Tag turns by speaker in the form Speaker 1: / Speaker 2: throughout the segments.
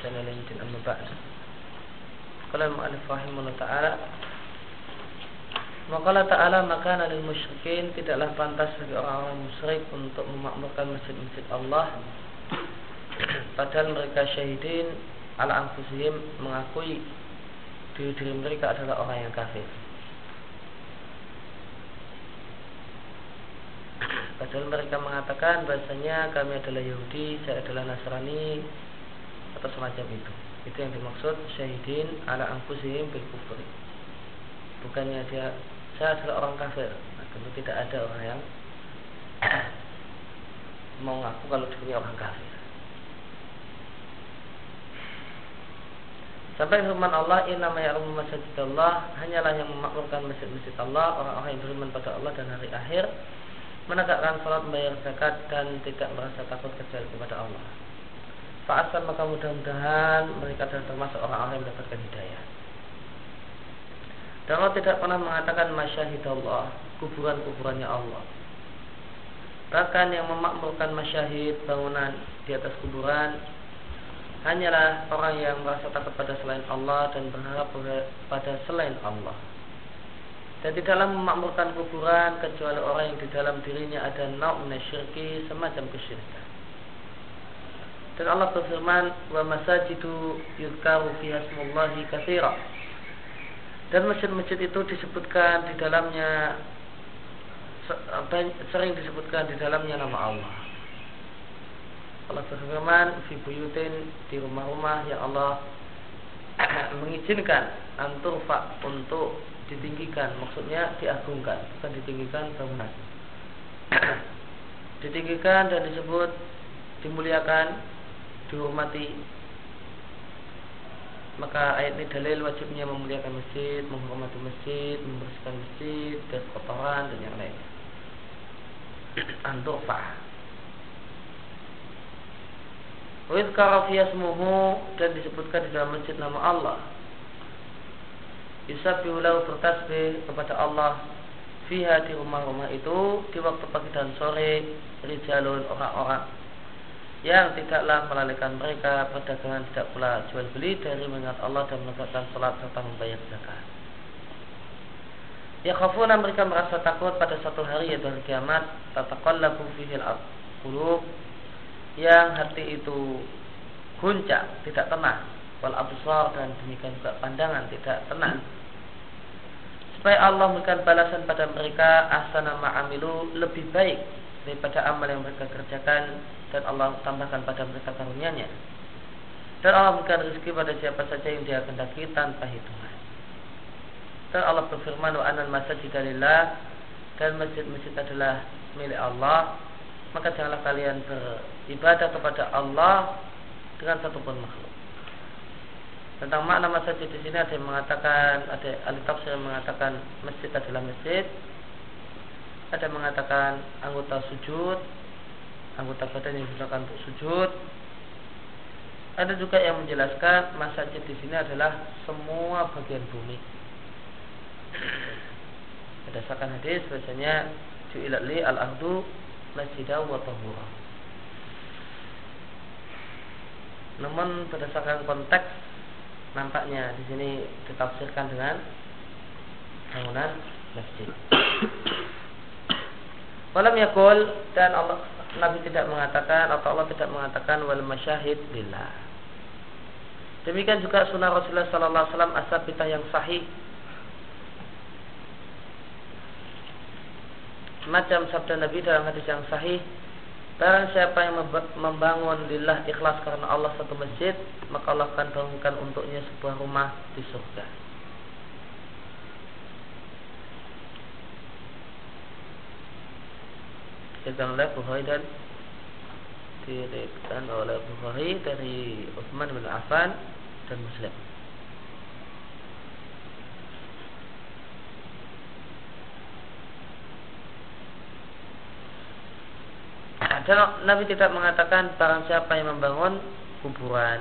Speaker 1: channel ini amma ba'd. Qala al-mu'allif rahimahullah ta'ala Maka Ta'ala maka lil musyrikin tidaklah pantas bagi orang-orang musyrik untuk memakmurkan masjid-masjid Allah padahal mereka syahidin ala anfusihim mengakui diri diri mereka adalah orang yang kafir. Padahal mereka mengatakan bahasanya kami adalah Yahudi, saya adalah Nasrani atau semacam itu. Itu yang dimaksud syahidin ala anfusihim bil kufri. Bukannya dia saya adalah orang kafir. Nah, tentu tidak ada orang yang mau ngaku kalau dirinya orang kafir. Sampai firman Allah, Inna ya'lamu masjid Allah, hanyalah yang memakmurkan masjid-masjid Allah, orang-orang yang beriman pada Allah dan hari akhir, menegakkan salat, membayar zakat dan tidak merasa takut kecuali kepada Allah. Fa'asal maka mudah-mudahan mereka adalah termasuk orang-orang yang mendapatkan hidayah. Dan Allah tidak pernah mengatakan masyahid Allah, kuburan-kuburannya Allah. Bahkan yang memakmurkan masyahid bangunan di atas kuburan hanyalah orang yang merasa takut pada selain Allah dan berharap pada selain Allah. Dan dalam memakmurkan kuburan kecuali orang yang di dalam dirinya ada nau syirki semacam kesyirikan. Dan Allah berfirman, "Wa masajidu yudkaru fiha smullahi katsira." Dan masjid-masjid itu disebutkan di dalamnya sering disebutkan di dalamnya nama Allah. Allah berfirman fi buyutin di rumah-rumah yang Allah mengizinkan anturfa untuk ditinggikan maksudnya diagungkan bukan ditinggikan bangunan ditinggikan dan disebut dimuliakan dihormati maka ayat ini dalil wajibnya memuliakan masjid, menghormati masjid, membersihkan masjid dari kotoran dan yang lainnya. Anturfa Wizkara fiyasmuhu dan disebutkan di dalam masjid nama Allah. Yusabbihu lahu bertasbih kepada Allah fiha di rumah-rumah itu di waktu pagi dan sore rijalun orang-orang yang tidaklah melalaikan mereka perdagangan tidak pula jual beli dari mengingat Allah dan menegakkan salat serta membayar zakat. Ya khafuna mereka merasa takut pada satu hari yaitu hari kiamat tataqallabu fihi al-qulub yang hati itu guncang, tidak tenang, wal absar dan demikian juga pandangan tidak tenang. Supaya Allah memberikan balasan pada mereka asana ma'amilu lebih baik daripada amal yang mereka kerjakan dan Allah tambahkan pada mereka karunia-Nya. Dan Allah memberikan rezeki pada siapa saja yang dia kehendaki tanpa hitungan. Dan Allah berfirman wa anal masajid dan masjid-masjid adalah milik Allah maka janganlah kalian beribadah kepada Allah dengan satupun makhluk. Tentang makna masjid di sini ada yang mengatakan, ada ahli tafsir yang mengatakan masjid adalah masjid, ada yang mengatakan anggota sujud, anggota badan yang digunakan untuk sujud. Ada juga yang menjelaskan masjid di sini adalah semua bagian bumi. Berdasarkan hadis biasanya ju'ilatli al-ardu masjidah wa tahura. Namun berdasarkan konteks nampaknya di sini ditafsirkan dengan bangunan masjid. Walam yakul dan Allah Nabi tidak mengatakan atau Allah tidak mengatakan wal masyahid lillah. Demikian juga sunnah Rasulullah Sallallahu Alaihi Wasallam asabitah yang sahih Macam sabda Nabi dalam hadis yang sahih Barang siapa yang membangun lillah ikhlas karena Allah satu masjid Maka Allah akan bangunkan untuknya sebuah rumah di surga Oleh Bukhari dan Diriwayatkan oleh Bukhari dari Uthman bin Affan dan Muslim. Dan Nabi tidak mengatakan barang siapa yang membangun kuburan.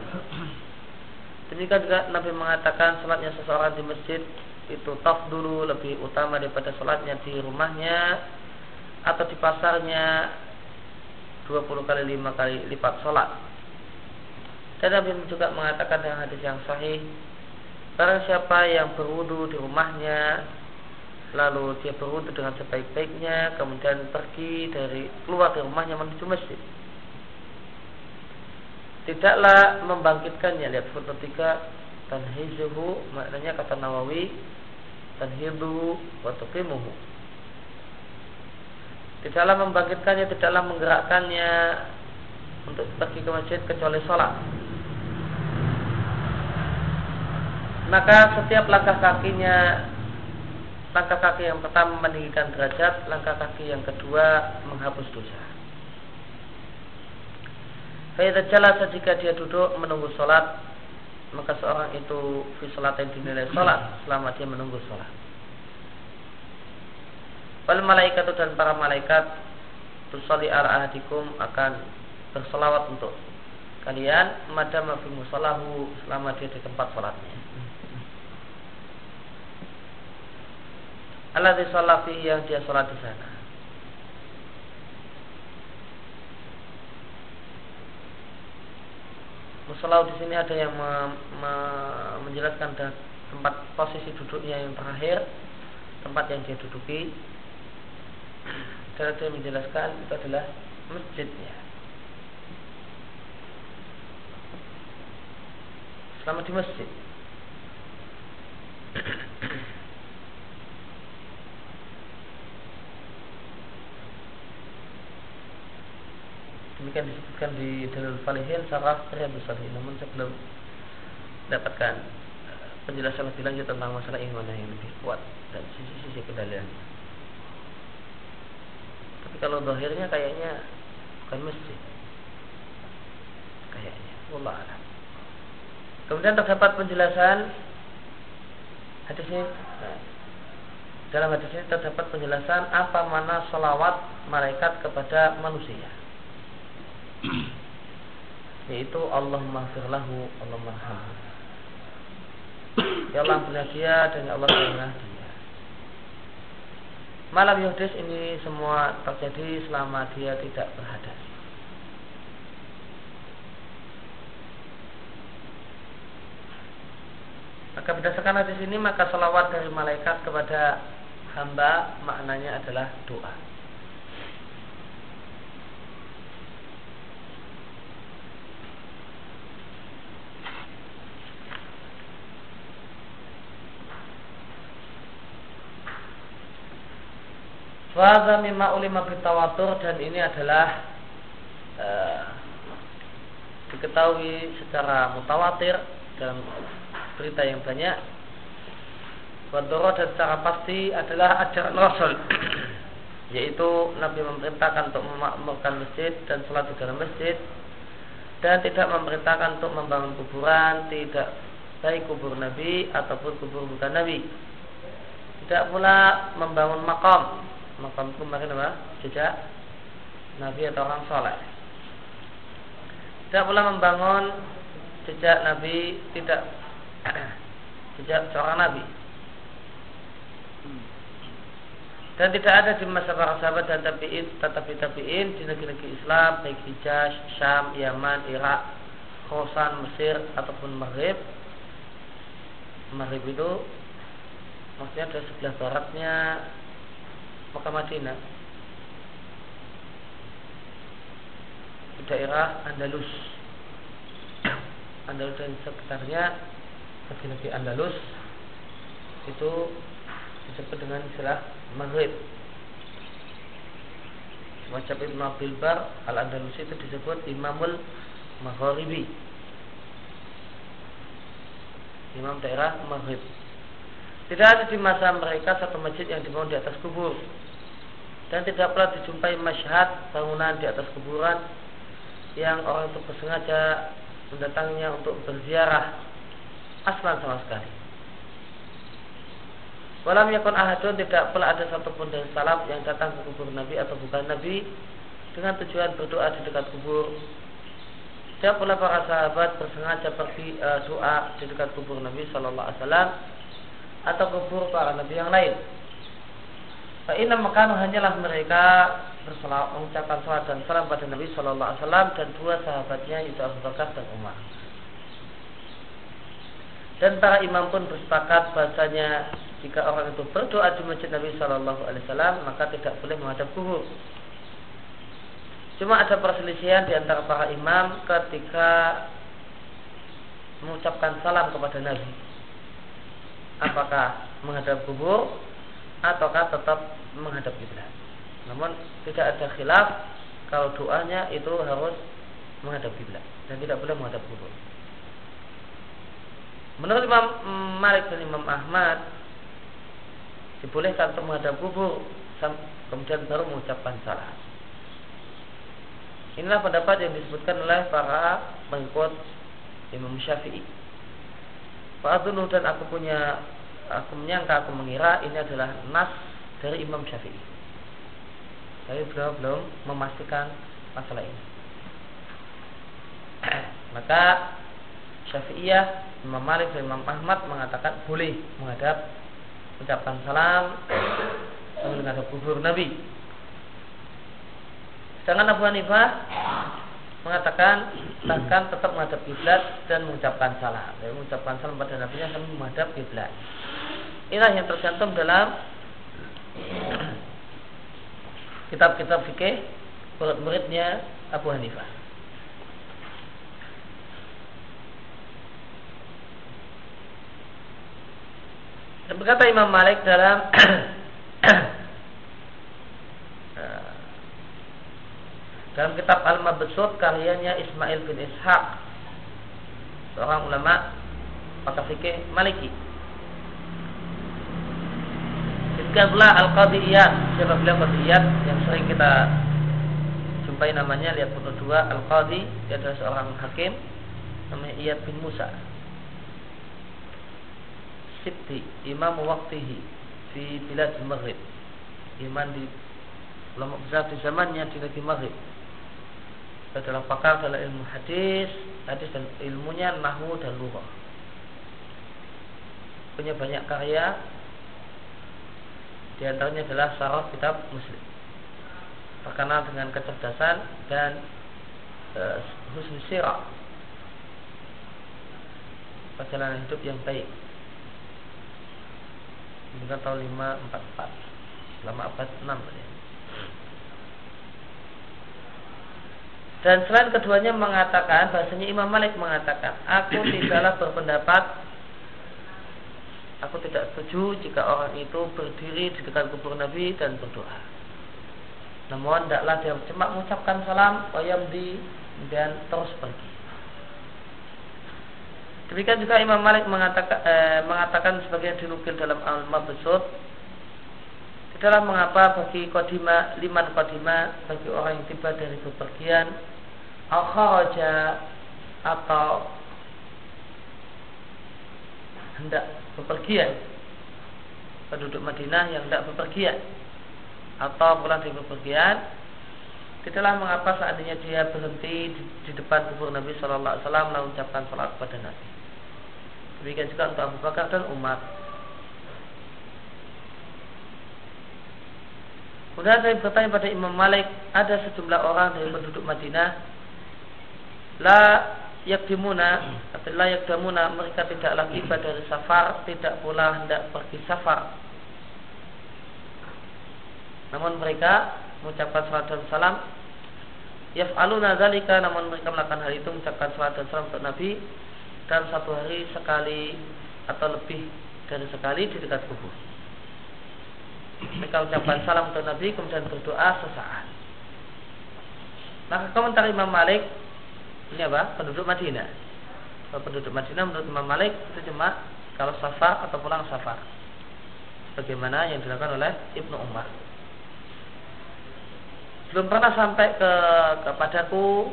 Speaker 1: Demikian juga Nabi mengatakan salatnya seseorang di masjid itu taf dulu lebih utama daripada salatnya di rumahnya atau di pasarnya 20 kali 5 kali lipat salat. Dan Nabi juga mengatakan dalam hadis yang sahih, barang siapa yang berwudu di rumahnya, lalu dia berwudu dengan sebaik-baiknya, kemudian pergi dari keluar dari rumahnya menuju masjid. Tidaklah membangkitkannya lihat foto tiga tanhizuhu maknanya kata Nawawi tanhidu wa tuqimuhu tidaklah membangkitkannya tidaklah menggerakkannya untuk pergi ke masjid kecuali sholat. Maka setiap langkah kakinya langkah kaki yang pertama meninggikan derajat langkah kaki yang kedua menghapus dosa. Faidah jelas jika dia duduk menunggu sholat maka seorang itu fi sholat yang dinilai sholat selama dia menunggu sholat Wal malaikat dan para malaikat Tusali ala ahadikum akan bersolawat untuk kalian madama fi musallahu selama dia di tempat sholatnya Allah di yang dia sholat di sana. Musolau di sini ada yang me, me, menjelaskan tempat posisi duduknya yang terakhir, tempat yang dia duduki. Ada yang menjelaskan itu adalah masjidnya. Selama di masjid. Demikian disebutkan di Dalil Falihin Sarah Riyadus Salihin Namun saya belum dapatkan eh, penjelasan lebih lanjut tentang masalah ini mana yang lebih kuat dan sisi-sisi kedalian. Tapi kalau dohirnya kayaknya bukan masjid. Kayaknya. Allah alam. Kemudian terdapat penjelasan hadis ini. Dalam hadis ini terdapat penjelasan apa mana salawat malaikat kepada manusia yaitu Allah maghfirlahu Allah marhamhu ya Allah ampunilah dia dan ya Allah malam yudis ini semua terjadi selama dia tidak berhadas maka berdasarkan hadis ini maka salawat dari malaikat kepada hamba maknanya adalah doa Fadha mimma ulima bitawatur dan ini adalah uh, diketahui secara mutawatir dalam berita yang banyak. Wadoro dan secara pasti adalah ajaran Rasul yaitu Nabi memerintahkan untuk memakmurkan masjid dan sholat di dalam masjid dan tidak memerintahkan untuk membangun kuburan tidak baik kubur Nabi ataupun kubur bukan Nabi tidak pula membangun makam makam kemarin apa? Jejak Nabi atau orang soleh. Tidak pula membangun jejak Nabi, tidak jejak seorang Nabi. Dan tidak ada di masa para sahabat dan tabiin, tetapi tabiin di negeri-negeri Islam, baik Hijaz, Syam, Yaman, Irak, Khorasan, Mesir ataupun Maghrib. Maghrib itu maksudnya ada sebelah baratnya Mekah Madinah. Di daerah Andalus. Andalus dan sekitarnya negeri-negeri Andalus itu disebut dengan istilah Maghrib. Macam Ibn Abdul Bar Al-Andalus itu disebut Imamul Maghribi. Imam daerah Maghrib tidak ada di masa mereka satu masjid yang dibangun di atas kubur dan tidak pernah dijumpai masyhad bangunan di atas kuburan yang orang itu bersengaja mendatanginya untuk berziarah aslan sama sekali. Walam yakun ahadun tidak pernah ada satupun dari salaf yang datang ke kubur Nabi atau bukan Nabi dengan tujuan berdoa di dekat kubur. Tidak pula para sahabat bersengaja pergi uh, doa di dekat kubur Nabi Shallallahu Alaihi Wasallam atau kubur para nabi yang lain. Fa'inna makanu hanyalah mereka bersalam, mengucapkan salat dan salam pada Nabi Shallallahu Alaihi Wasallam dan dua sahabatnya itu Abu Bakar dan Umar. Dan para imam pun bersepakat bahasanya jika orang itu berdoa di masjid Nabi Shallallahu Alaihi Wasallam maka tidak boleh menghadap kubur. Cuma ada perselisihan di antara para imam ketika mengucapkan salam kepada Nabi. Apakah menghadap kubur ataukah tetap menghadap kiblat. Namun tidak ada khilaf kalau doanya itu harus menghadap kiblat dan tidak boleh menghadap kubur. Menurut Imam Malik dan Imam Ahmad dibolehkan untuk menghadap kubur kemudian baru mengucapkan salam. Inilah pendapat yang disebutkan oleh para pengikut Imam Syafi'i. Fa'adunu dan aku punya aku menyangka aku mengira ini adalah nas dari Imam Syafi'i. Saya belum belum memastikan masalah ini. Maka Syafi'iyah, Imam Malik dan Imam Ahmad mengatakan boleh menghadap ucapan salam sambil menghadap kubur Nabi. Sedangkan Abu Hanifah mengatakan bahkan tetap menghadap kiblat dan mengucapkan salam. Dan mengucapkan salam pada Nabi sambil menghadap kiblat. Inilah yang tercantum dalam kitab-kitab fikih murid-muridnya Abu Hanifah. Dan berkata Imam Malik dalam dalam kitab Al-Mabsut karyanya Ismail bin Ishaq seorang ulama pakar fikih Maliki. Demikianlah Al-Qadiyat Siapa beliau Qadiyat? Yang sering kita Jumpai namanya Lihat foto dua Al-Qadi Dia adalah seorang hakim Namanya Iyad bin Musa. Sibti Imam Waktihi Di Bilad Maghrib. Iman di Ulama besar di zamannya di negeri Maghrib adalah pakar dalam ilmu hadis, hadis dan ilmunya nahu dan lughah. Punya banyak karya di antaranya adalah syarah kitab Muslim. Terkenal dengan kecerdasan dan uh, husnul sirah. Perjalanan hidup yang baik meninggal tahun 544 selama abad 6 ya. Dan selain keduanya mengatakan bahasanya Imam Malik mengatakan aku tidaklah berpendapat aku tidak setuju jika orang itu berdiri di dekat kubur Nabi dan berdoa. Namun tidaklah dia cuma mengucapkan salam wayam di dan terus pergi. Demikian juga Imam Malik mengatakan, eh, mengatakan sebagai dinukil dalam Al-Mabsut Tidaklah mengapa bagi kodima, liman kodima Bagi orang yang tiba dari bepergian Al-Kharaja Atau Hendak bepergian Penduduk Madinah yang hendak bepergian Atau pulang dari bepergian Tidaklah mengapa seandainya dia berhenti di, di depan kubur Nabi Shallallahu Alaihi Wasallam lalu ucapkan salat kepada Nabi. Demikian juga untuk Abu Bakar dan Umar. Kemudian saya bertanya pada Imam Malik, ada sejumlah orang dari penduduk Madinah la yakdimuna la yakdamuna mereka tidak lagi pada safar, tidak pula hendak pergi safar. Namun mereka mengucapkan salat dan salam yaf'aluna dzalika namun mereka melakukan hal itu mengucapkan salat dan salam untuk Nabi dalam satu hari sekali atau lebih dari sekali di dekat kubur. Mereka ucapkan salam untuk Nabi kemudian berdoa sesaat. Maka komentar Imam Malik ini apa? Penduduk Madinah. Kalau penduduk Madinah menurut Imam Malik itu cuma kalau safar atau pulang safar. Bagaimana yang dilakukan oleh Ibnu Umar. Belum pernah sampai ke kepadaku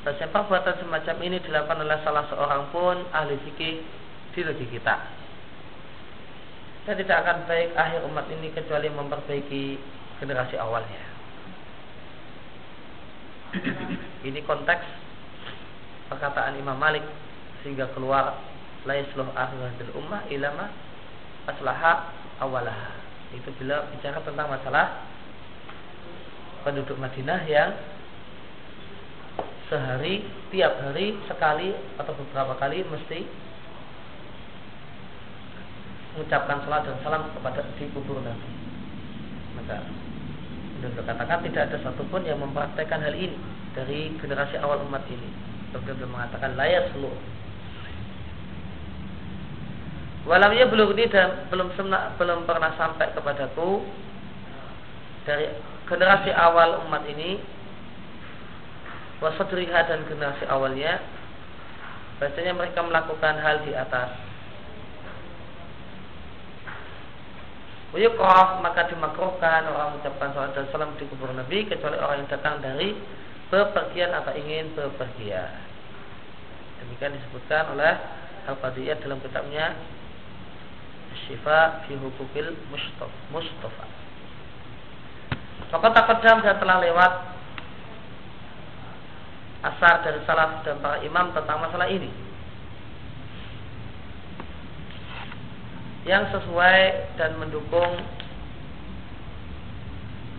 Speaker 1: Bahasa perbuatan semacam ini dilakukan oleh salah seorang pun ahli fikih di negeri kita. Dan tidak akan baik akhir umat ini kecuali memperbaiki generasi awalnya. ini konteks perkataan Imam Malik sehingga keluar la yasluh ummah ilama aslaha awalah. Itu bila bicara tentang masalah penduduk Madinah yang sehari tiap hari sekali atau beberapa kali mesti mengucapkan salat dan salam kepada di kubur Nabi. Maka dan katakan tidak ada satupun yang mempraktekkan hal ini dari generasi awal umat ini. Beliau mengatakan layak seluruh. Walamnya belum ini dan belum semna, belum pernah sampai kepadaku dari generasi awal umat ini wasadriha dan generasi awalnya Biasanya mereka melakukan hal di atas Wuyukrah maka dimakruhkan orang mengucapkan salat dan salam di kubur Nabi kecuali orang yang datang dari bepergian atau ingin bepergian. Demikian disebutkan oleh Al-Qadiyah dalam kitabnya Syifa fi hukukil Mustafa. Maka jam dan telah lewat asar dari salaf dan para imam tentang masalah ini yang sesuai dan mendukung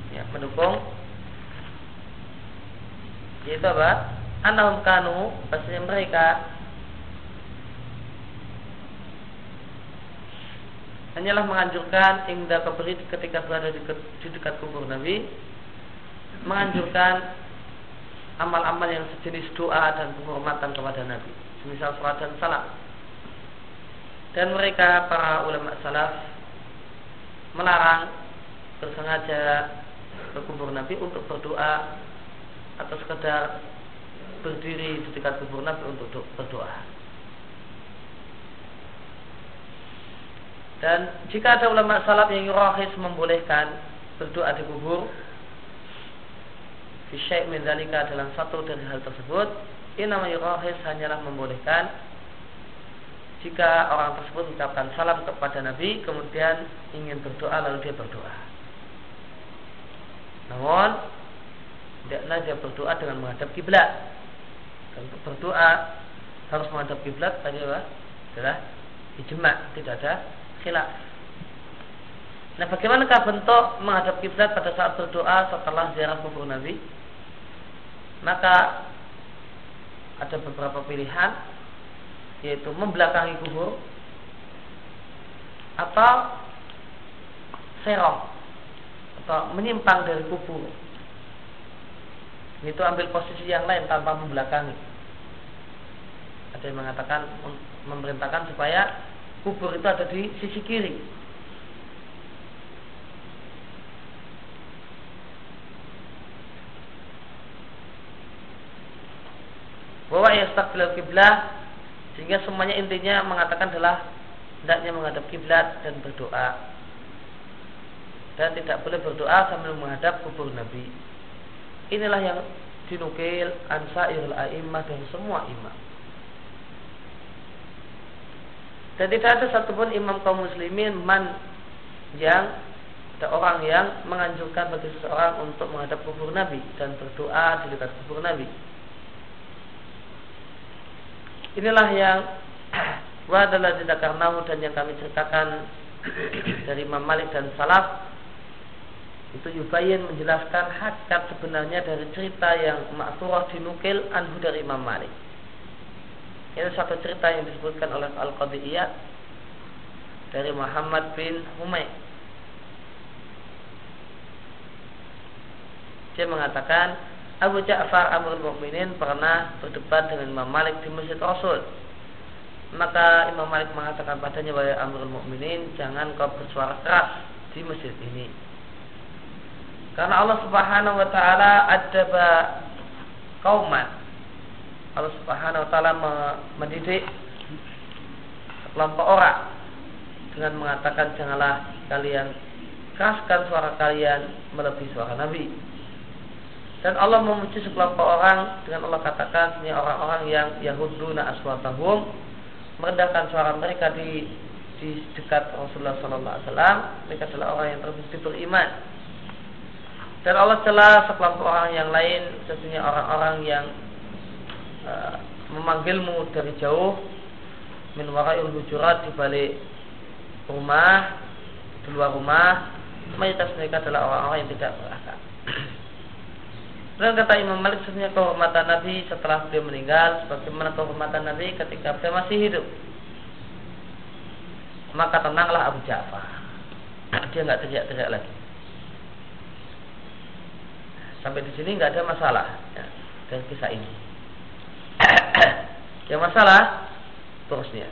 Speaker 1: ya mendukung yaitu apa? Anahum kanu bahasanya mereka. Hanyalah menganjurkan ingda keberi ketika berada di, di dekat kubur Nabi. Menganjurkan amal-amal yang sejenis doa dan penghormatan kepada Nabi. Semisal salat dan salam. Dan mereka para ulama salaf melarang bersengaja ke kubur Nabi untuk berdoa atau sekedar berdiri di dekat kubur Nabi untuk berdoa. Dan jika ada ulama salaf yang yurahis membolehkan berdoa di kubur, Fisyai min dalam satu dari hal tersebut Inama yurahis hanyalah membolehkan Jika orang tersebut mengucapkan salam kepada Nabi Kemudian ingin berdoa lalu dia berdoa Namun Tidaklah dia berdoa dengan menghadap kiblat. Dan berdoa Harus menghadap kiblat adalah Adalah ijma Tidak ada khilaf. Nah bagaimanakah bentuk menghadap kiblat pada saat berdoa setelah ziarah kubur Nabi? maka ada beberapa pilihan yaitu membelakangi kubur atau serong atau menyimpang dari kubur itu ambil posisi yang lain tanpa membelakangi. Ada yang mengatakan memerintahkan supaya kubur itu ada di sisi kiri. Bahwa yastaqbil kiblah sehingga semuanya intinya mengatakan adalah hendaknya menghadap kiblat dan berdoa. Dan tidak boleh berdoa sambil menghadap kubur Nabi. Inilah yang dinukil ansairul a'immah dan semua imam. Dan tidak ada satupun imam kaum muslimin man yang ada orang yang menganjurkan bagi seseorang untuk menghadap kubur Nabi dan berdoa di dekat kubur Nabi. Inilah yang wa adalah karnahu dan yang kami ceritakan dari Imam Malik dan Salaf itu Yubayin menjelaskan hakikat sebenarnya dari cerita yang maksurah dinukil anhu dari Imam Malik. Ini satu cerita yang disebutkan oleh Al-Qadiyah dari Muhammad bin Humay. Dia mengatakan Abu Ja'far Amrul Mukminin pernah berdebat dengan Imam Malik di Masjid Rasul. Maka Imam Malik mengatakan padanya wahai Amrul Mukminin, jangan kau bersuara keras di masjid ini. Karena Allah Subhanahu wa taala adaba kauman. Allah Subhanahu wa taala mendidik kelompok orang dengan mengatakan janganlah kalian keraskan suara kalian melebihi suara Nabi. Dan Allah memuji sekelompok orang dengan Allah katakan ini orang-orang yang yahuduna aswatahum merendahkan suara mereka di di dekat Rasulullah Sallallahu Alaihi Wasallam. Mereka adalah orang yang terbukti beriman. Dan Allah celah sekelompok orang yang lain, sesungguhnya orang-orang yang uh, memanggilmu dari jauh min wara'il hujurat di balik rumah, di luar rumah, mayoritas mereka adalah orang-orang yang tidak berakal. Dan kata Imam Malik sebenarnya kehormatan Nabi setelah beliau meninggal sebagaimana kehormatan Nabi ketika beliau masih hidup. maka tenanglah Abu Ja'far. Dia nggak teriak-teriak lagi. Sampai di sini nggak ada masalah ya, dengan kisah ini. Yang masalah terusnya.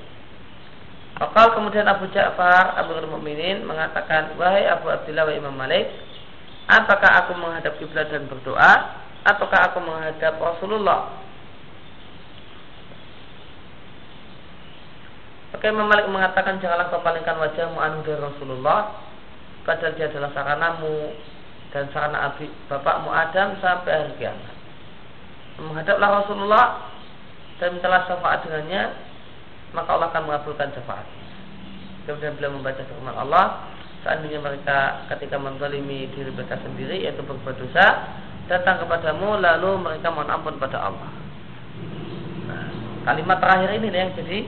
Speaker 1: Akal kemudian Abu Ja'far Abu Mukminin mengatakan, wahai Abu Abdullah wa Imam Malik, apakah aku menghadap kiblat dan berdoa, ataukah aku menghadap Rasulullah? Maka Imam Malik mengatakan janganlah kau palingkan wajahmu anu dari Rasulullah, padahal dia adalah saranamu dan sarana abi bapakmu Adam sampai hari kiamat. Menghadaplah Rasulullah dan mintalah syafaat dengannya, maka Allah akan mengabulkan syafaat. Kemudian beliau membaca firman Allah, seandainya mereka ketika menzalimi diri mereka sendiri yaitu berbuat dosa, datang kepadamu lalu mereka mohon ampun pada Allah. Nah, kalimat terakhir ini yang jadi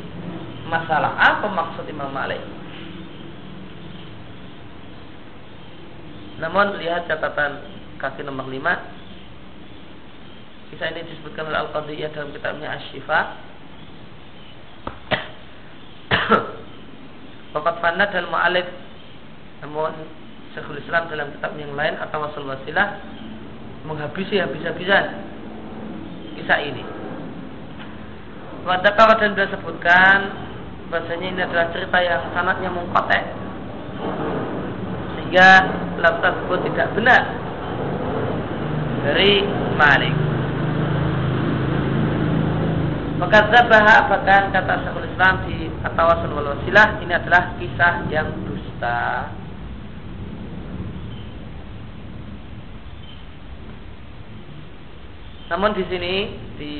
Speaker 1: masalah. Apa maksud Imam Malik? Namun lihat catatan kaki nomor 5 Kisah ini disebutkan oleh Al-Qadiyah dalam kitabnya Asy-Syifa. Bapak Fana dan Mu'alif. Namun Syekhul Islam dalam kitab yang lain Atau Wasul Wasilah Menghabisi habis-habisan Kisah ini. Wadakar dan beliau sebutkan Bahasanya ini adalah cerita yang sangatnya mengkotek Sehingga lam tersebut tidak benar dari Malik. Maka zabaha bahkan kata Syekhul Islam di Atawasul wal Wasilah ini adalah kisah yang dusta. Namun di sini di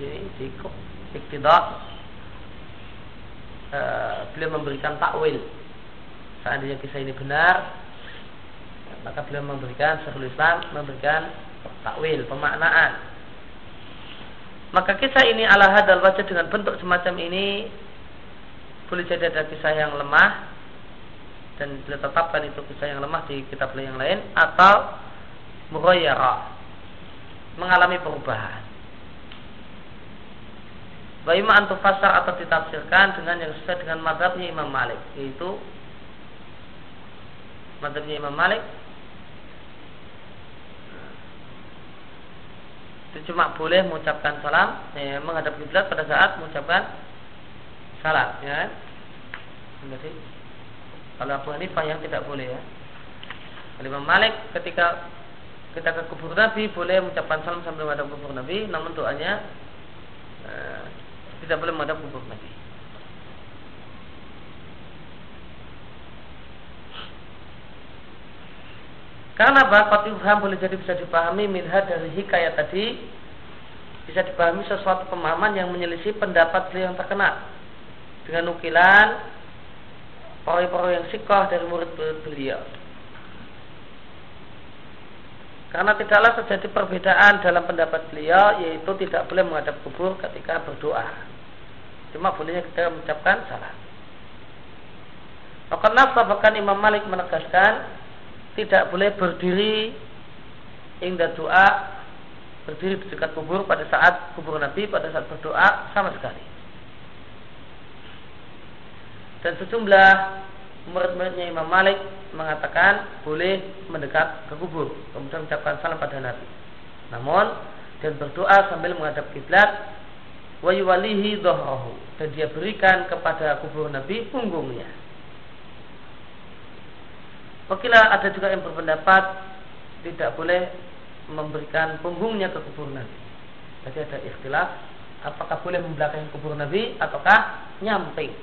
Speaker 1: di, di, di uh, beliau memberikan takwil. Seandainya kisah ini benar, maka beliau memberikan Syekhul Islam memberikan takwil pemaknaan. Maka kisah ini ala hadal wajah dengan bentuk semacam ini boleh jadi ada kisah yang lemah dan beliau tetapkan itu kisah yang lemah di kitab yang lain atau mughayyara mengalami perubahan. Baima antufasar atau ditafsirkan dengan yang sesuai dengan madhabnya Imam Malik yaitu madhabnya Imam Malik. Itu cuma boleh mengucapkan salam ya, menghadap kiblat pada saat mengucapkan salam ya. Jadi, kalau Abu Hanifah yang tidak boleh ya. Kalau Imam Malik ketika kita ke kubur Nabi boleh mengucapkan salam sambil menghadap kubur Nabi namun doanya eh, tidak boleh menghadap kubur Nabi Karena bakat ifham boleh jadi bisa dipahami minha dari hikayat tadi bisa dipahami sesuatu pemahaman yang menyelisih pendapat beliau yang terkenal dengan nukilan perawi-perawi yang sikoh dari murid beliau. Karena tidaklah terjadi perbedaan dalam pendapat beliau yaitu tidak boleh menghadap kubur ketika berdoa. Cuma bolehnya ketika mengucapkan salam. Maka nafsa bahkan Imam Malik menegaskan tidak boleh berdiri hingga doa berdiri di dekat kubur pada saat kubur Nabi pada saat berdoa sama sekali. Dan sejumlah murid-muridnya Imam Malik mengatakan boleh mendekat ke kubur kemudian mengucapkan salam pada Nabi. Namun dan berdoa sambil menghadap kiblat wa yuwalihi dan dia berikan kepada kubur Nabi punggungnya. Wakilah ada juga yang berpendapat tidak boleh memberikan punggungnya ke kubur Nabi. Jadi ada istilah apakah boleh membelakangi kubur Nabi ataukah nyamping.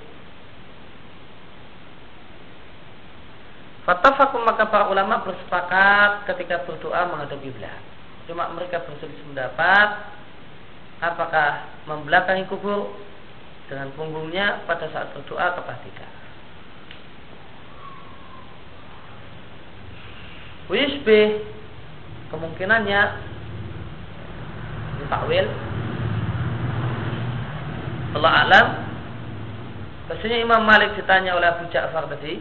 Speaker 1: Fatafakum maka para ulama bersepakat ketika berdoa menghadap kiblat. Cuma mereka berselisih pendapat apakah membelakangi kubur dengan punggungnya pada saat berdoa ataukah tidak. Wisbih kemungkinannya takwil. Allah alam. Biasanya Imam Malik ditanya oleh Abu Ja'far tadi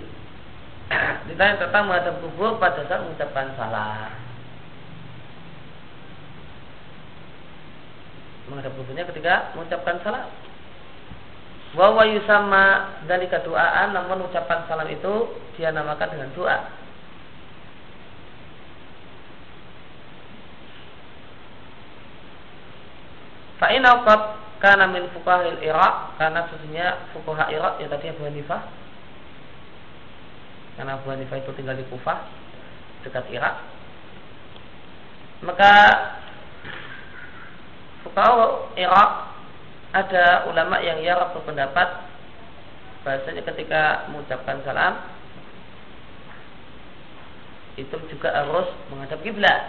Speaker 1: Ditanya tentang menghadap kubur pada saat mengucapkan salah Menghadap kuburnya ketika mengucapkan salah Wa yusama dari keduaan namun ucapan salam itu dia namakan dengan doa. Fa'ina qad kana min fuqahil Iraq karena sesungguhnya fuqaha Iraq yang tadi Abu Hanifah. Karena Abu Hanifah itu tinggal di Kufah dekat Irak maka fuqaha Irak ada ulama yang ya berpendapat bahasanya ketika mengucapkan salam itu juga harus menghadap kiblat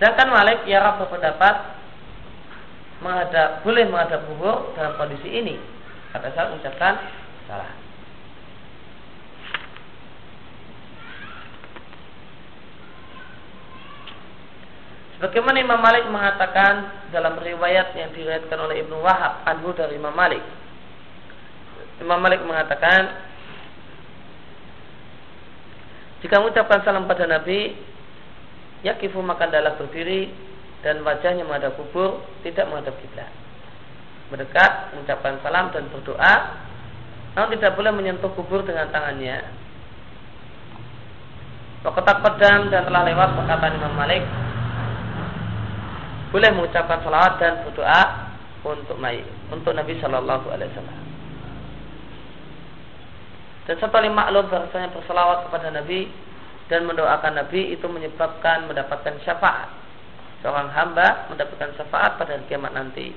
Speaker 1: Sedangkan Malik ya Rab berpendapat menghadap boleh menghadap kubur dalam kondisi ini pada saat mengucapkan salah. Sebagaimana Imam Malik mengatakan dalam riwayat yang diriwayatkan oleh Ibnu Wahab anhu dari Imam Malik. Imam Malik mengatakan jika mengucapkan salam pada Nabi yakifu maka dalam berdiri dan wajahnya menghadap kubur tidak menghadap kiblat. Mendekat mengucapkan salam dan berdoa namun tidak boleh menyentuh kubur dengan tangannya. Waketak pedang dan telah lewat perkataan Imam Malik. Boleh mengucapkan salawat dan berdoa untuk mayit untuk Nabi Shallallahu Alaihi Wasallam. Dan satu maklum bahasanya bersalawat kepada Nabi dan mendoakan Nabi itu menyebabkan mendapatkan syafaat. Seorang hamba mendapatkan syafaat pada hari kiamat nanti.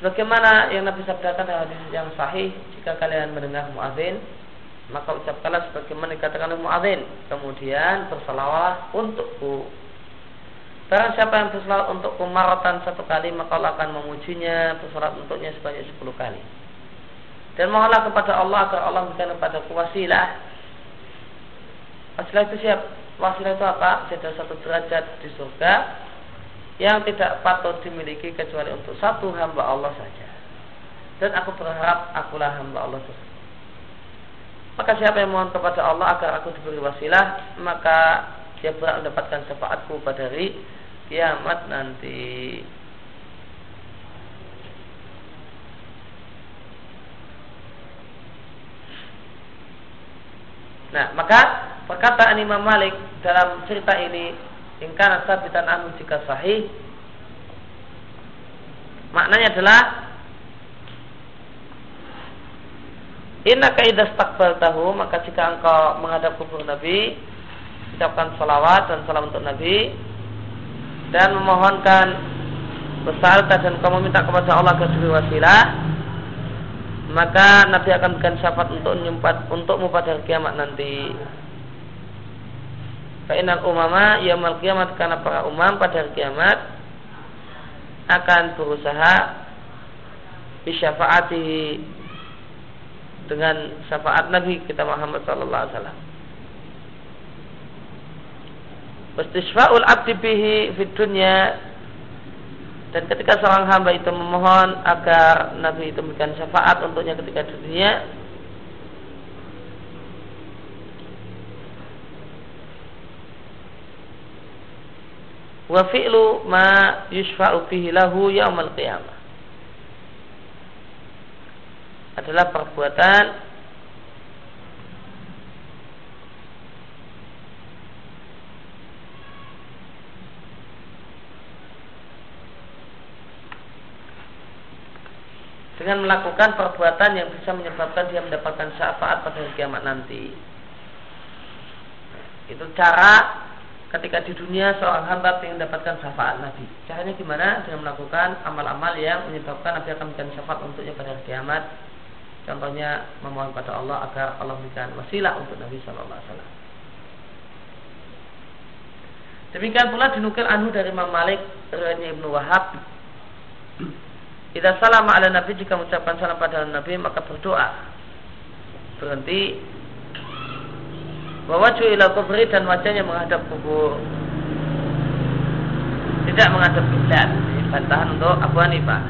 Speaker 1: Sebagaimana yang Nabi sabdakan dalam hadis yang sahih, jika kalian mendengar muadzin, maka ucapkanlah sebagaimana dikatakan muadzin, kemudian bersalawat untukku. Barang siapa yang bersalawat untukku maratan satu kali, maka Allah akan memujinya bersalawat untuknya sebanyak sepuluh kali. Dan mohonlah kepada Allah agar Allah memberikan kepada wasilah Wasilah itu siap. Wasilah itu apa? Jadi satu derajat di surga yang tidak patut dimiliki kecuali untuk satu hamba Allah saja. Dan aku berharap akulah hamba Allah tersebut. Maka siapa yang mohon kepada Allah agar aku diberi wasilah, maka dia berhak mendapatkan syafaatku pada hari kiamat nanti. Nah, maka perkataan Imam Malik dalam cerita ini ingkar sabitan anu jika sahih maknanya adalah Inna kaidah takbal tahu maka jika engkau menghadap kubur Nabi ucapkan salawat dan salam untuk Nabi dan memohonkan besar dan kau meminta kepada Allah agar wasilah maka Nabi akan berikan syafaat untuk nyumpat untukmu pada kiamat nanti. Fa'inal umama yaumul kiamat karena para umam pada hari kiamat akan berusaha bisyafaati dengan syafaat Nabi kita Muhammad sallallahu alaihi wasallam. Wastisfa'ul abdi bihi fid dunya dan ketika seorang hamba itu memohon agar Nabi itu memberikan syafaat untuknya ketika dunia wa fi'lu ma yusfa'u fihi lahu yaumal qiyamah adalah perbuatan dengan melakukan perbuatan yang bisa menyebabkan dia mendapatkan syafaat pada hari kiamat nanti. Itu cara ketika di dunia seorang hamba ingin mendapatkan syafaat Nabi. Caranya gimana? Dengan melakukan amal-amal yang menyebabkan Nabi akan memberikan syafaat untuknya pada hari kiamat. Contohnya memohon pada Allah agar Allah memberikan wasilah untuk Nabi Shallallahu Alaihi Wasallam. Demikian pula dinukil anu dari Imam Malik riwayatnya Ibnu Wahab. Kita salam ala Nabi jika mengucapkan salam pada Nabi maka berdoa. Berhenti bahwa ila kubri dan wajahnya menghadap kubur. Tidak menghadap kiblat bantahan untuk Abu Hanifah.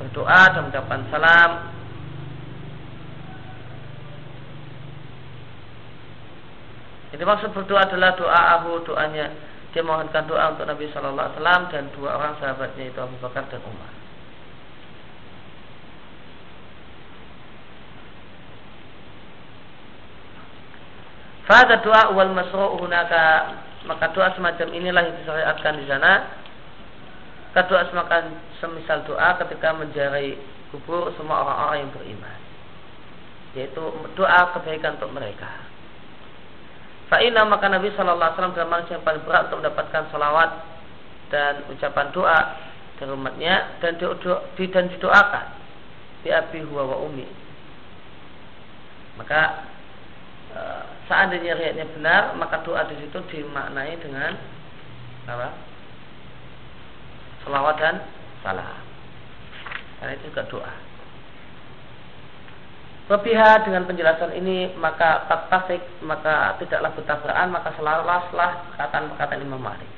Speaker 1: Berdoa dan mengucapkan salam. Jadi maksud berdoa adalah doa Abu. Doanya dia mohonkan doa untuk Nabi Shallallahu Alaihi Wasallam dan dua orang sahabatnya itu Abu Bakar dan Umar. Fada doa wal masru' hunaka maka doa semacam inilah yang disyariatkan di sana. Doa semacam semisal doa ketika menjarai kubur semua orang-orang yang beriman. Yaitu doa kebaikan untuk mereka. Fa'ina maka Nabi Shallallahu Alaihi Wasallam dalam yang paling berat untuk mendapatkan salawat dan ucapan doa dari umatnya dan, di, dan didoakan di abi huwa wa umi. Maka e, seandainya riaknya benar, maka doa di situ dimaknai dengan apa? Salawat dan salam. Karena itu juga doa. Lebihan dengan penjelasan ini maka tak tasik maka tidaklah bertabrakan maka selalaslah perkataan-perkataan Imam Malik.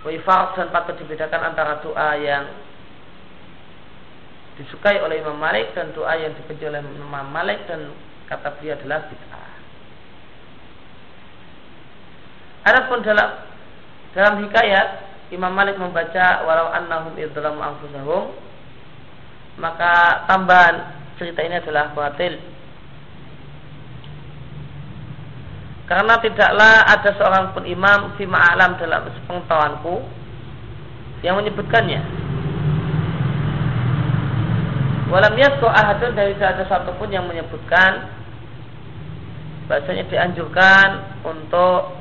Speaker 1: Wifat dan patut dibedakan antara doa yang disukai oleh Imam Malik dan doa yang dibenci oleh Imam Malik dan kata beliau adalah bid'ah. Adapun dalam dalam hikayat Imam Malik membaca walau annahum idzalamu anfusahum maka tambahan cerita ini adalah batil karena tidaklah ada seorang pun imam fi alam dalam sepengetahuanku yang menyebutkannya walam yasku ahadun dari tidak ada satupun yang menyebutkan bahasanya dianjurkan untuk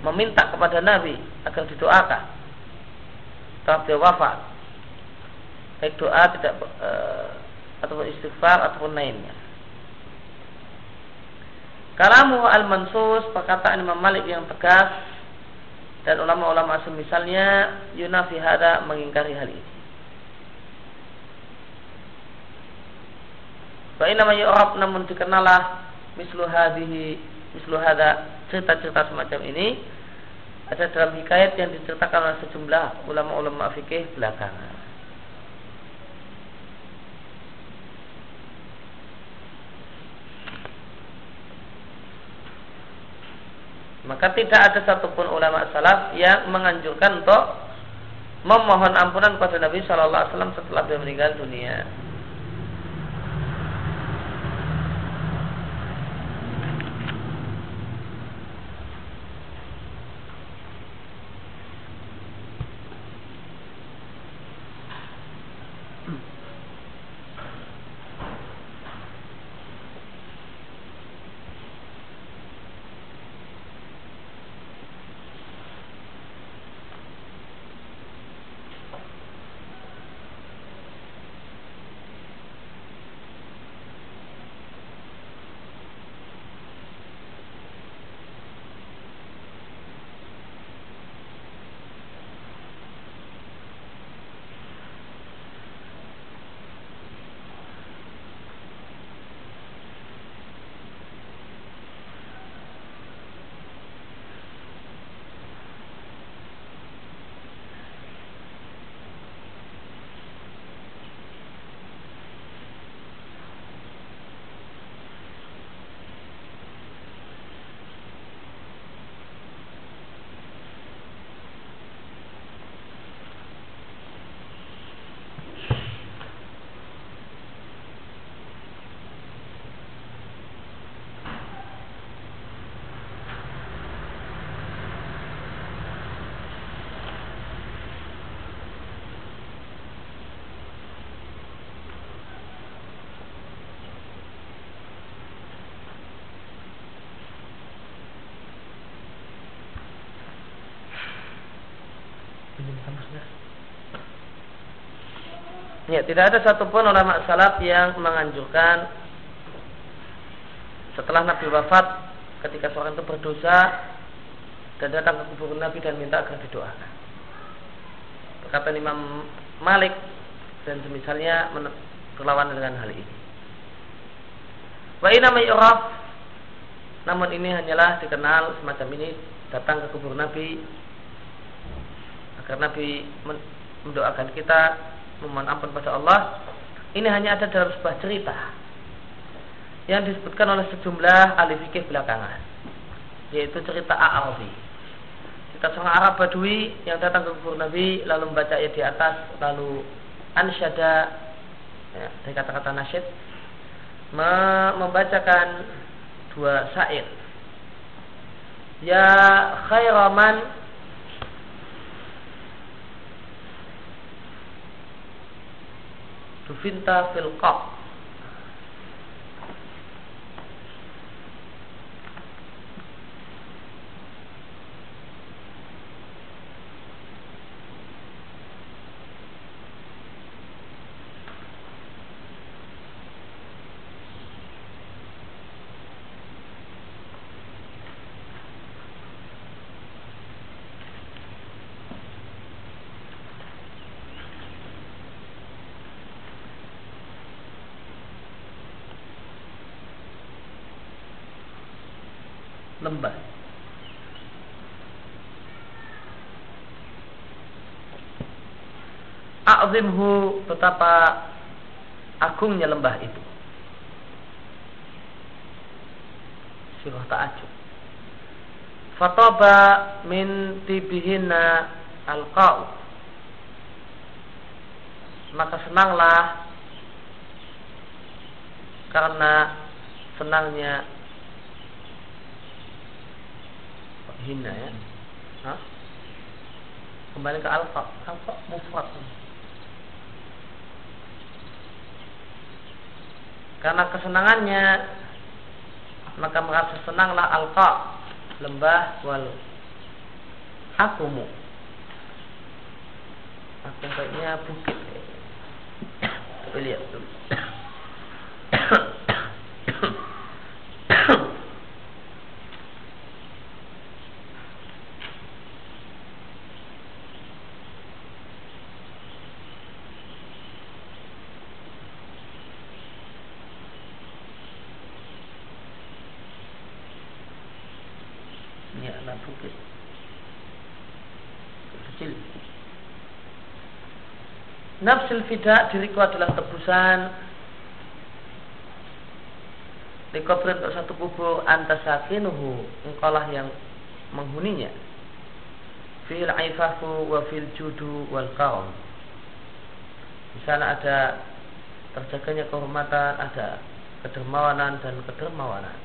Speaker 1: meminta kepada Nabi agar didoakan setelah dia wafat baik doa tidak e, ataupun istighfar ataupun lainnya. Kalamu al-mansus perkataan Imam Malik yang tegas dan ulama-ulama semisalnya yunafi hada mengingkari hal ini. Baik nama yu'rab namun dikenalah mislu hadhihi mislu hada cerita-cerita semacam ini ada dalam hikayat yang diceritakan oleh sejumlah ulama-ulama fikih belakangan. Maka tidak ada satupun ulama salaf yang menganjurkan untuk memohon ampunan kepada Nabi Shallallahu Alaihi Wasallam setelah beliau meninggal dunia. Ya, tidak ada satupun ulama salaf yang menganjurkan setelah Nabi wafat ketika seorang itu berdosa dan datang ke kubur Nabi dan minta agar didoakan. Perkataan Imam Malik dan semisalnya berlawanan dengan hal ini. Wa inna namun ini hanyalah dikenal semacam ini datang ke kubur Nabi agar Nabi mendoakan kita memohon ampun pada Allah. Ini hanya ada dalam sebuah cerita yang disebutkan oleh sejumlah ahli fikih belakangan yaitu cerita A'rabi. Cerita seorang Arab Badui yang datang ke kubur Nabi lalu membaca ayat di atas lalu ansyada ya, dari kata-kata nasyid membacakan dua syair. Ya khairaman tufinta fil qab lembah. A'zimhu betapa agungnya lembah itu. Surah ta'ajub. Fataba min tibihinna al-qa'u. Maka senanglah karena senangnya hina ya Hah? kembali ke alfa alfa mufrad karena kesenangannya maka merasa senanglah alfa lembah wal akumu aku baiknya bukit. Lihat tuh Nafsil fidak diriku adalah tebusan. Likobrin untuk satu kubur antasakinuhu Engkaulah yang menghuninya. Fil aifafu wa fil judu wal kaum Di sana ada terjaganya kehormatan, ada kedermawanan dan kedermawanan.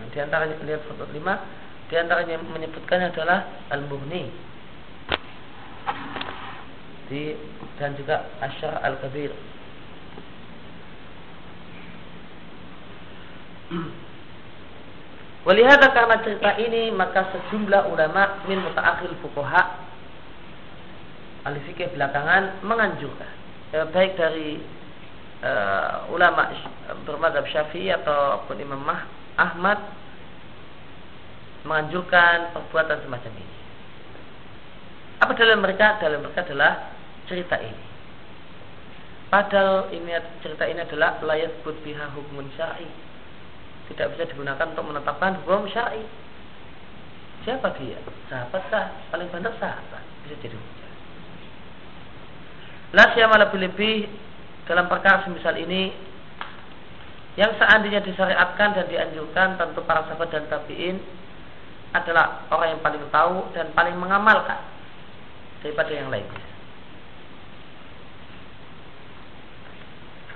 Speaker 1: Nah, di antaranya lihat foto 5 di antaranya menyebutkannya adalah Al-Mughni di dan juga Asyar Al-Kabir. Walihada karena cerita ini maka sejumlah ulama min mutaakhir fuqaha ahli belakangan menganjurkan ya, baik dari uh, ulama bermadhab syafi'i ataupun Imam Ahmad menganjurkan perbuatan semacam ini. Apa dalam mereka? Dalam mereka adalah cerita ini. Padahal ini cerita ini adalah layat bud biha hukumun syai. Tidak bisa digunakan untuk menetapkan hukum syai. Siapa dia? Sahabat sah, paling benar sahabat. Bisa jadi hujah. Siapa lebih-lebih dalam perkara semisal ini yang seandainya disyariatkan dan dianjurkan tentu para sahabat dan tabiin adalah orang yang paling tahu dan paling mengamalkan daripada yang lainnya.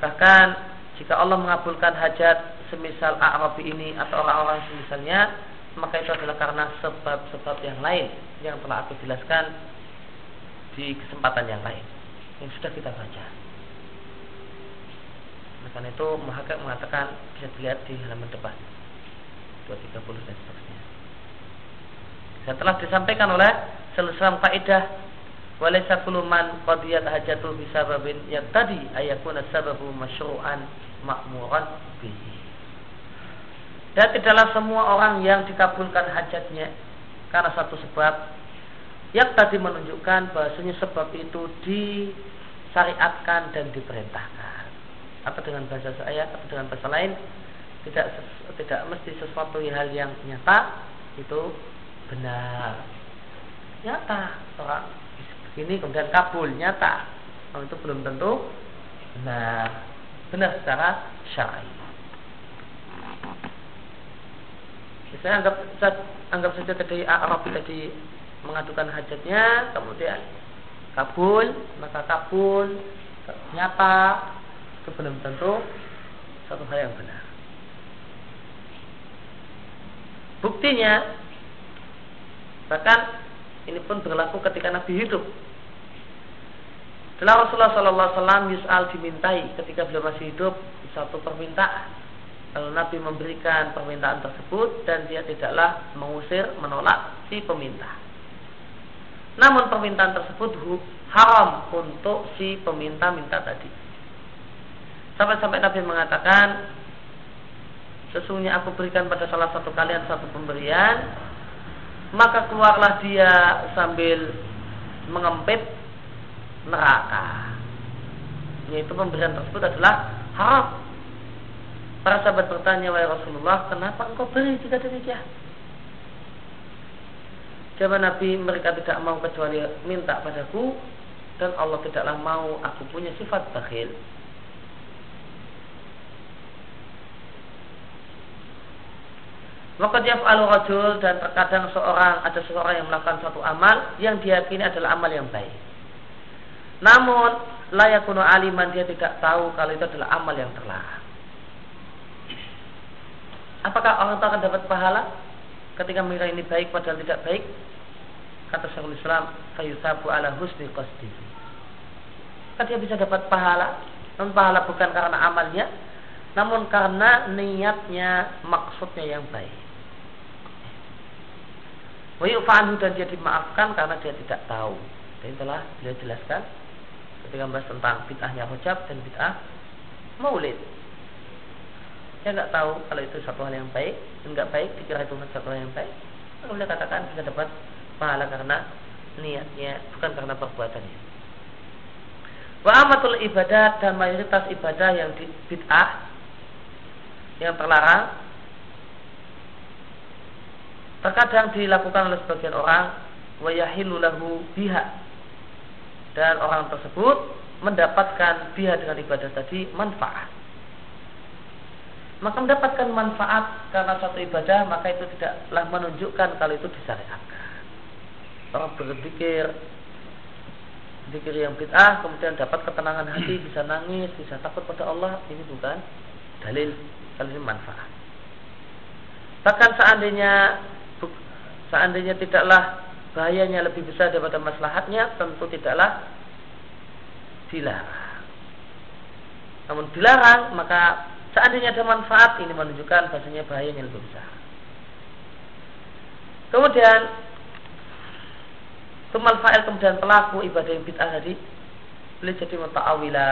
Speaker 1: Bahkan jika Allah mengabulkan hajat semisal Arabi ini atau orang-orang semisalnya, maka itu adalah karena sebab-sebab yang lain yang telah aku jelaskan di kesempatan yang lain yang sudah kita baca. Karena itu Muhakkak mengatakan bisa dilihat di halaman depan 230 dan seterusnya yang telah disampaikan oleh selesai faedah walaysa kullu man qadiyat hajatu bi sababin tadi ayakuna sababu masyru'an ma'muran bihi. Dan tidaklah semua orang yang dikabulkan hajatnya karena satu sebab. Yang tadi menunjukkan bahasanya sebab itu disyariatkan dan diperintahkan. Atau dengan bahasa saya atau dengan bahasa lain? Tidak tidak mesti sesuatu hal yang nyata itu benar. Nyata orang ini kemudian kabul nyata. Kalau itu belum tentu benar. Benar secara syar'i. Saya anggap anggap saja tadi Arabi tadi mengadukan hajatnya kemudian kabul maka kabul nyata itu belum tentu satu hal yang benar. Buktinya bahkan ini pun berlaku ketika Nabi hidup setelah Rasulullah SAW Yus'al dimintai ketika beliau masih hidup satu permintaan Lalu Nabi memberikan permintaan tersebut dan dia tidaklah mengusir, menolak si peminta. Namun permintaan tersebut haram untuk si peminta-minta tadi. Sampai-sampai Nabi mengatakan, sesungguhnya aku berikan pada salah satu kalian satu pemberian, maka keluarlah dia sambil mengempit neraka. Yaitu pemberian tersebut adalah haram Para sahabat bertanya, wahai Rasulullah, kenapa engkau beri jika demikian? Jawab Nabi, mereka tidak mau kecuali minta padaku dan Allah tidaklah mau aku punya sifat bakhil. Maka yaf'alu rajul dan terkadang seorang ada seorang yang melakukan suatu amal yang diyakini adalah amal yang baik. Namun layakunu aliman dia tidak tahu kalau itu adalah amal yang terlarang. Apakah orang itu akan dapat pahala ketika mengira ini baik padahal tidak baik? Kata Syekhul Islam, fayusabu ala husni qasdi. Kan dia bisa dapat pahala, namun pahala bukan karena amalnya, namun karena niatnya, maksudnya yang baik. Wa dan dia dimaafkan karena dia tidak tahu. Dan telah beliau jelaskan ketika membahas tentang bid'ahnya hujab dan bid'ah maulid. Dia nggak tahu kalau itu satu hal yang baik nggak baik dikira itu satu hal yang baik. Maka beliau katakan bisa dapat pahala karena niatnya bukan karena perbuatannya. Wa amatul ibadah dan mayoritas ibadah yang di bid'ah yang terlarang terkadang dilakukan oleh sebagian orang wa yahilu lahu biha. Dan orang tersebut mendapatkan biha dengan ibadah tadi manfaat. Maka mendapatkan manfaat karena satu ibadah maka itu tidaklah menunjukkan kalau itu disyariatkan. Orang berzikir zikir yang bid'ah kemudian dapat ketenangan hati bisa nangis bisa takut pada Allah ini bukan dalil kalau ini manfaat. Bahkan seandainya seandainya tidaklah bahayanya lebih besar daripada maslahatnya tentu tidaklah dilarang namun dilarang maka Seandainya ada manfaat ini menunjukkan bahasanya bahayanya lebih besar. Kemudian Tumal fa'il kemudian pelaku ibadah yang bid'ah tadi boleh jadi muta'awila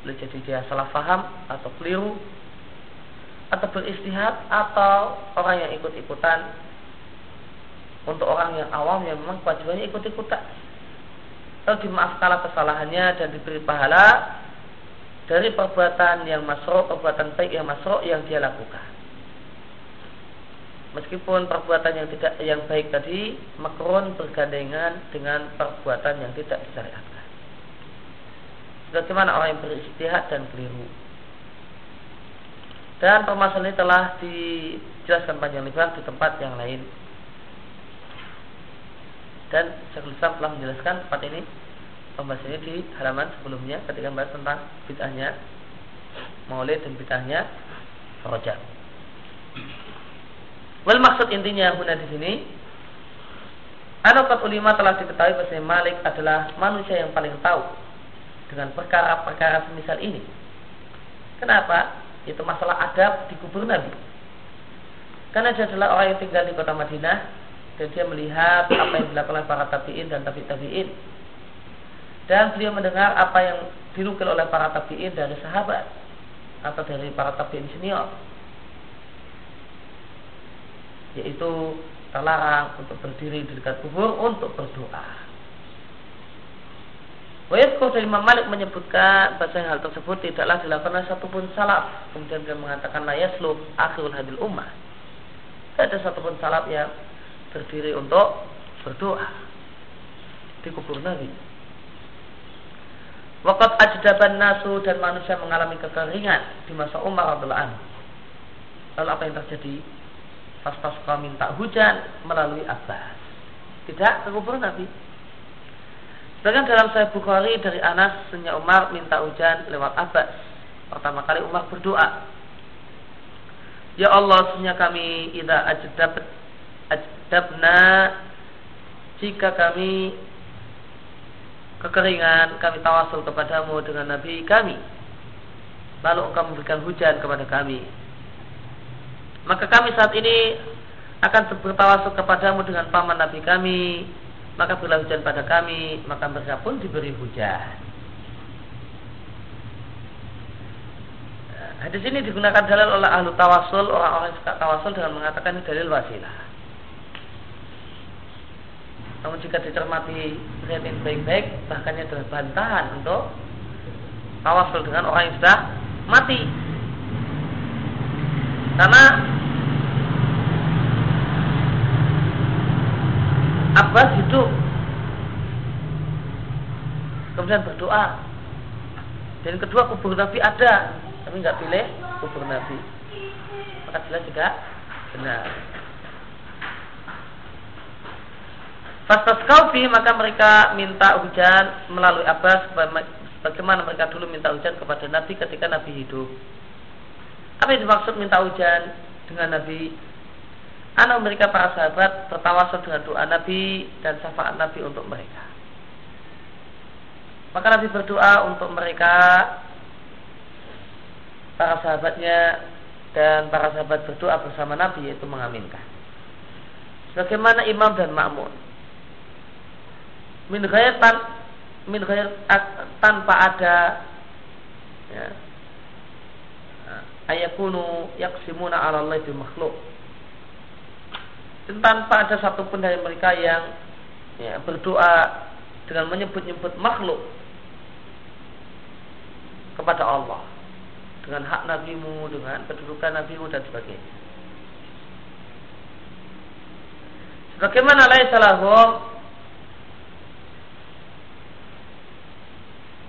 Speaker 1: boleh jadi dia salah faham atau keliru atau beristihad atau orang yang ikut-ikutan untuk orang yang awam yang memang kewajibannya ikut-ikutan lalu dimaafkan kesalahannya dan diberi pahala dari perbuatan yang masuk, perbuatan baik yang masuk yang dia lakukan. Meskipun perbuatan yang tidak yang baik tadi makron bergandengan dengan perbuatan yang tidak disyariatkan. Bagaimana orang yang beristihad dan keliru. Dan permasalahan ini telah dijelaskan panjang lebar di tempat yang lain. Dan Syekhul Islam telah menjelaskan tempat ini pembahasannya di halaman sebelumnya ketika membahas tentang bid'ahnya maulid dan bid'ahnya rojak. Wal maksud intinya guna di sini Anokat ulima telah diketahui bahwa Malik adalah manusia yang paling tahu dengan perkara-perkara semisal ini. Kenapa? Itu masalah adab di kubur Nabi. Karena dia adalah orang yang tinggal di kota Madinah dan dia melihat apa yang dilakukan oleh para tabiin dan tabi tabiin dan beliau mendengar apa yang dinukil oleh para tabiin dari sahabat atau dari para tabiin senior yaitu terlarang untuk berdiri di dekat kubur untuk berdoa. Wayatkur dari Imam Malik menyebutkan bahasa hal tersebut tidaklah dilakukan oleh satupun salaf. Kemudian dia mengatakan la yaslub akhirul hadil ummah. Tidak ada satupun salaf yang berdiri untuk berdoa di kubur Nabi. Wakat ajdaban nasu dan manusia mengalami kekeringan di masa Umar radhiallahu Lalu apa yang terjadi? Pas-pas kau minta hujan melalui Abbas. Tidak ke kubur Nabi. Bahkan dalam saya Bukhari dari Anas Sunya Umar minta hujan lewat Abbas. Pertama kali Umar berdoa. Ya Allah sunya kami ida ajdab ajdabna jika kami kekeringan kami tawasul kepadamu dengan Nabi kami lalu engkau memberikan hujan kepada kami maka kami saat ini akan bertawasul kepadamu dengan paman Nabi kami maka bila hujan pada kami, maka mereka pun diberi hujan. Hadis ini digunakan dalil oleh ahlu tawasul, orang-orang yang suka tawasul dengan mengatakan ini dalil wasilah. Namun jika dicermati perhatian baik-baik, bahkan ini adalah bantahan untuk tawasul dengan orang yang sudah mati. Karena Abbas hidup kemudian berdoa. Dan kedua kubur Nabi ada tapi nggak pilih kubur Nabi. Maka jelas juga benar Fastas kaufi maka mereka minta hujan melalui Abbas bagaimana mereka dulu minta hujan kepada Nabi ketika Nabi hidup. Apa yang dimaksud minta hujan dengan Nabi Anak mereka para sahabat bertawasul dengan doa Nabi dan syafaat Nabi untuk mereka. Maka Nabi berdoa untuk mereka, para sahabatnya dan para sahabat berdoa bersama Nabi yaitu mengaminkan. Bagaimana imam dan makmum. Min tan, min tanpa ada ya, ayakunu yaksimuna ala Allah makhluk. Dan tanpa ada satupun dari mereka yang ya, berdoa dengan menyebut-nyebut makhluk kepada Allah. Dengan hak nabimu, dengan kedudukan nabimu dan sebagainya. Sebagaimana lain salahum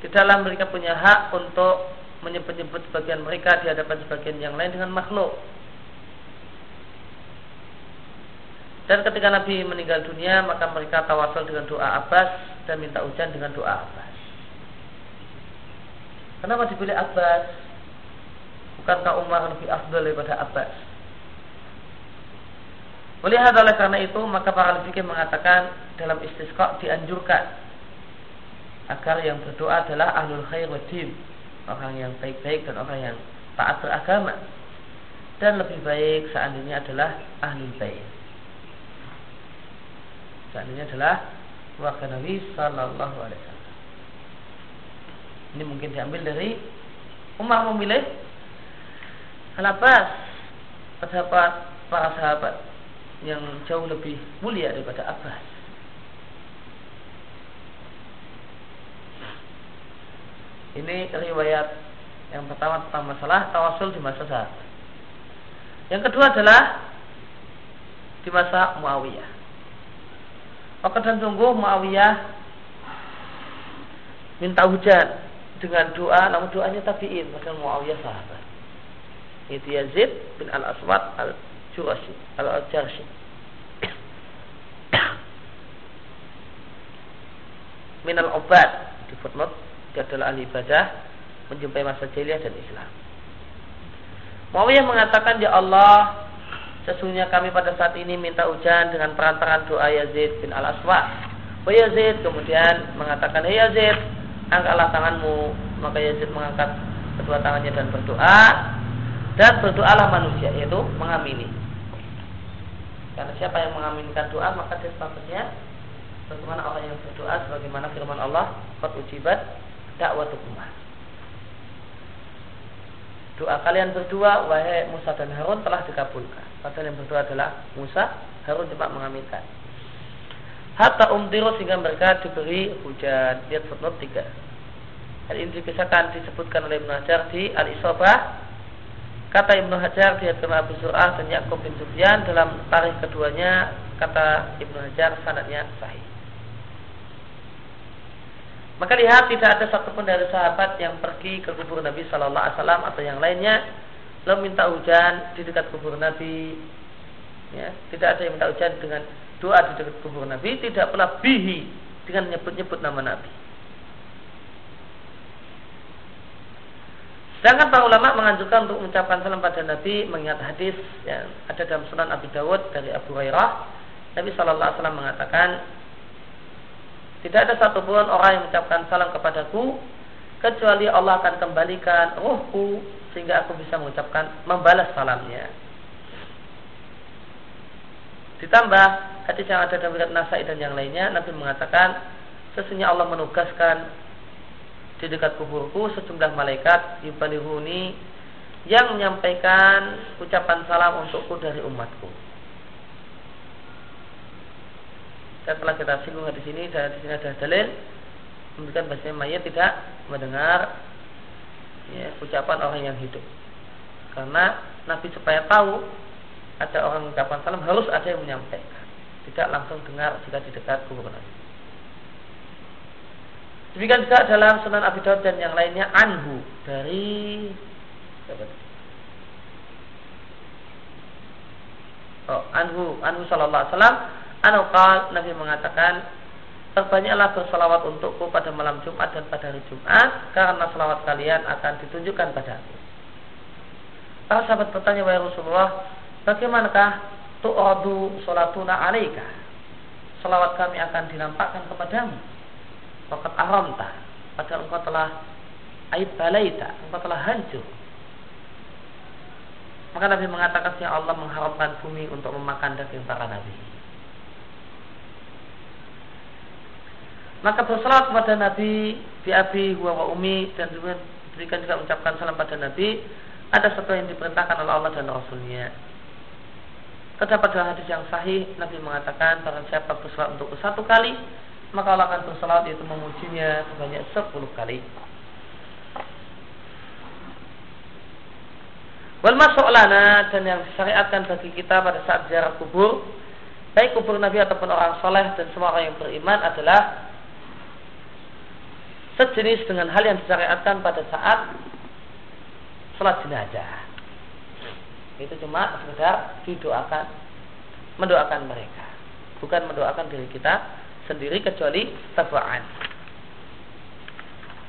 Speaker 1: di dalam mereka punya hak untuk menyebut-nyebut sebagian mereka di hadapan sebagian yang lain dengan makhluk. Dan ketika Nabi meninggal dunia, maka mereka tawasul dengan doa Abbas dan minta hujan dengan doa Abbas. Kenapa dipilih Abbas? Bukankah Umar lebih afdal daripada Abbas? Melihat oleh karena itu, maka para fikih mengatakan dalam istisqa dianjurkan agar yang berdoa adalah ahlul khair wa orang yang baik-baik dan orang yang taat beragama. Dan lebih baik seandainya adalah ahlul bait. Seandainya adalah warga Nabi Sallallahu Alaihi Wasallam. Ini mungkin diambil dari Umar memilih Al-Abbas terdapat para sahabat yang jauh lebih mulia daripada Abbas. Ini riwayat yang pertama tentang masalah tawasul di masa sahabat. Yang kedua adalah di masa Muawiyah. Maka dan sungguh Muawiyah minta hujan dengan doa, namun doanya tabiin, padahal Muawiyah sahabat. Itu Yazid bin Al Aswad Al Jurashi Al Jarshi. Minal obat di footnote dia adalah ahli ibadah menjumpai masa jahiliyah dan Islam. Muawiyah mengatakan ya Allah Sesungguhnya kami pada saat ini minta hujan dengan perantaraan doa Yazid bin Al-Aswa. Wa Yazid kemudian mengatakan, Hei Yazid, angkatlah tanganmu. Maka Yazid mengangkat kedua tangannya dan berdoa. Dan berdoalah manusia, yaitu mengamini. Karena siapa yang mengaminkan doa, maka dia sepatutnya bagaimana orang yang berdoa sebagaimana firman Allah, "Qad ujibat da'watukumah." Doa kalian berdua, wahai Musa dan Harun telah dikabulkan. Padahal yang berdoa adalah Musa, Harun cuma mengaminkan. Hatta umtiru sehingga mereka diberi hujan. Lihat footnote 3. Hal ini dikisahkan disebutkan oleh Ibnu Hajar di Al-Isobah. Kata Ibnu Hajar di Hadram Abu Surah dan Yakub bin Sufyan dalam tarikh keduanya kata Ibnu Hajar sanadnya sahih. Maka lihat tidak ada satupun dari sahabat yang pergi ke kubur Nabi Shallallahu Alaihi Wasallam atau yang lainnya lalu minta hujan di dekat kubur Nabi. Ya, tidak ada yang minta hujan dengan doa di dekat kubur Nabi, tidak pula bihi dengan menyebut-nyebut nama Nabi. Sedangkan para ulama menganjurkan untuk mengucapkan salam pada Nabi mengingat hadis yang ada dalam Sunan Abu Dawud dari Abu Hurairah. Nabi Shallallahu Alaihi Wasallam mengatakan, tidak ada satupun orang yang mengucapkan salam kepadaku kecuali Allah akan kembalikan ruhku sehingga aku bisa mengucapkan membalas salamnya. Ditambah hadis yang ada dalam riwayat Nasai dan yang lainnya, Nabi mengatakan sesungguhnya Allah menugaskan di dekat kuburku sejumlah malaikat yubalihuni yang menyampaikan ucapan salam untukku dari umatku. Dan telah kita singgung di sini dan di sini ada dalil memberikan bahasanya mayat tidak mendengar ya, ucapan orang yang hidup. Karena Nabi supaya tahu ada orang mengucapkan salam harus ada yang menyampaikan. Tidak langsung dengar jika di dekat kubur Nabi. Demikian juga dalam Sunan Abi Daud dan yang lainnya anhu dari Oh, anhu anhu sallallahu alaihi wasallam anu Nabi mengatakan Perbanyaklah bersalawat untukku pada malam Jumat dan pada hari Jumat Karena salawat kalian akan ditunjukkan padaku Para sahabat bertanya wahai Rasulullah Bagaimanakah tu'radu sholatuna alaika? Salawat kami akan dinampakkan kepadamu. Fakat aramta Padahal engkau telah Aib balaita Engkau telah hancur. Maka Nabi mengatakan Ya Allah mengharamkan bumi untuk memakan daging para Nabi Maka bersalat kepada Nabi Di abi huwa wa umi Dan juga berikan juga mengucapkan salam pada Nabi Ada satu yang diperintahkan oleh Allah dan Rasulnya Terdapat dalam hadis yang sahih Nabi mengatakan Barang siapa bersalat untuk satu kali maka Allah akan bersalat yaitu memujinya sebanyak 10 kali. Wal masuk lana dan yang disyariatkan bagi kita pada saat ziarah kubur, baik kubur Nabi ataupun orang soleh dan semua orang yang beriman adalah sejenis dengan hal yang disyariatkan pada saat sholat jenazah. Itu cuma sekedar didoakan, mendoakan mereka, bukan mendoakan diri kita sendiri kecuali tabaan.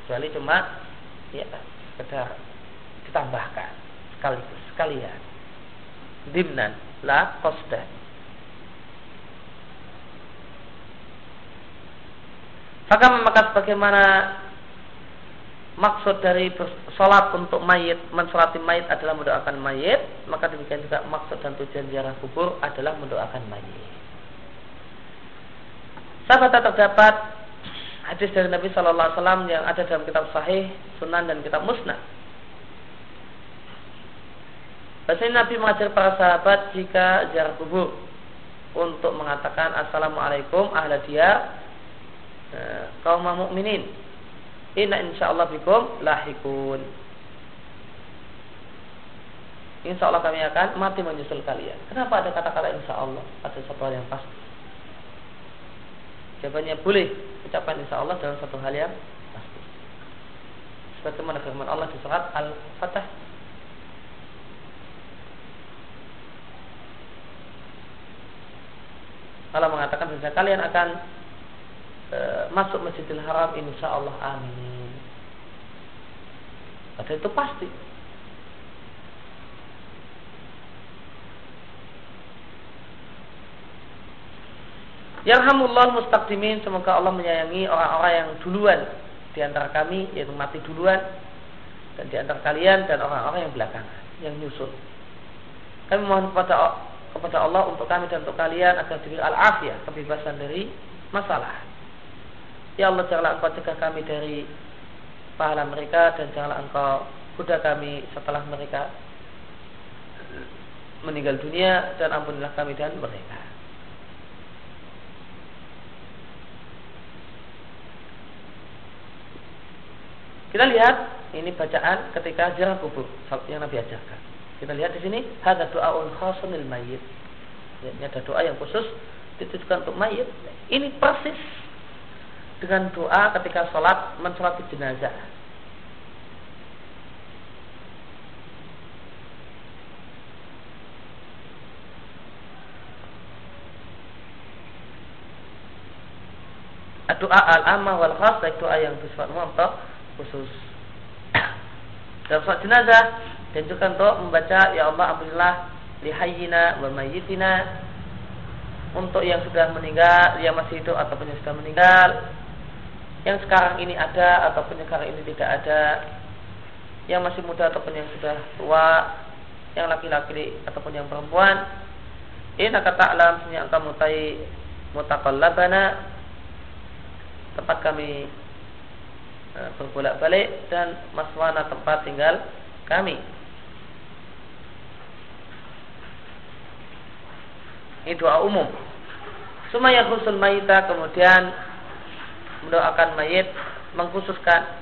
Speaker 1: Kecuali cuma ya sekedar ditambahkan sekaligus sekalian. Dimnan la qasdan. Maka maka bagaimana maksud dari sholat untuk mayit, mensolati mayit adalah mendoakan mayit, maka demikian juga maksud dan tujuan ziarah kubur adalah mendoakan mayit. Sahabat terdapat hadis dari Nabi Shallallahu Alaihi Wasallam yang ada dalam kitab Sahih, Sunan dan kitab Musnad. Bahasanya Nabi mengajar para sahabat jika jarak kubur untuk mengatakan Assalamualaikum ahla eh, kaum mukminin. Inna insyaallah bikum lahikun. Insya Allah kami akan mati menyusul kalian. Kenapa ada kata-kata insya Allah? Ada satu hal yang pasti. Jawabannya boleh ucapkan insya Allah dalam satu hal yang pasti. Sebagaimana firman Allah di surat Al-Fatah. Allah mengatakan bahwa kalian akan e, masuk Masjidil Haram insya Allah amin. Padahal itu pasti. Yarhamullah mustaqdimin semoga Allah menyayangi orang-orang yang duluan di antara kami yaitu mati duluan dan di antara kalian dan orang-orang yang belakangan yang nyusul. Kami mohon kepada kepada Allah untuk kami dan untuk kalian agar diberi al-afiyah, kebebasan dari masalah. Ya Allah janganlah engkau cegah kami dari pahala mereka dan janganlah engkau kuda kami setelah mereka meninggal dunia dan ampunilah kami dan mereka. Kita lihat ini bacaan ketika ziarah kubur yang Nabi ajarkan. Kita lihat di sini ada doa khasun lil mayyit. Ini ada doa yang khusus ditujukan untuk mayit. Ini persis dengan doa ketika sholat mensolati jenazah. doa al-amma wal khas baik doa yang bersifat umum atau khusus. Dalam salat jenazah dan juga untuk membaca ya Allah ampunilah lihayyina wa mayyitina untuk yang sudah meninggal, yang masih hidup ataupun yang sudah meninggal, yang sekarang ini ada ataupun yang sekarang ini tidak ada, yang masih muda ataupun yang sudah tua, yang laki-laki ataupun yang perempuan. Ini kata alam yang engkau mutai mutakallabana tempat kami e, berbolak-balik dan maswana tempat tinggal kami. Ini doa umum. Sumaya khusul mayita kemudian mendoakan mayit mengkhususkan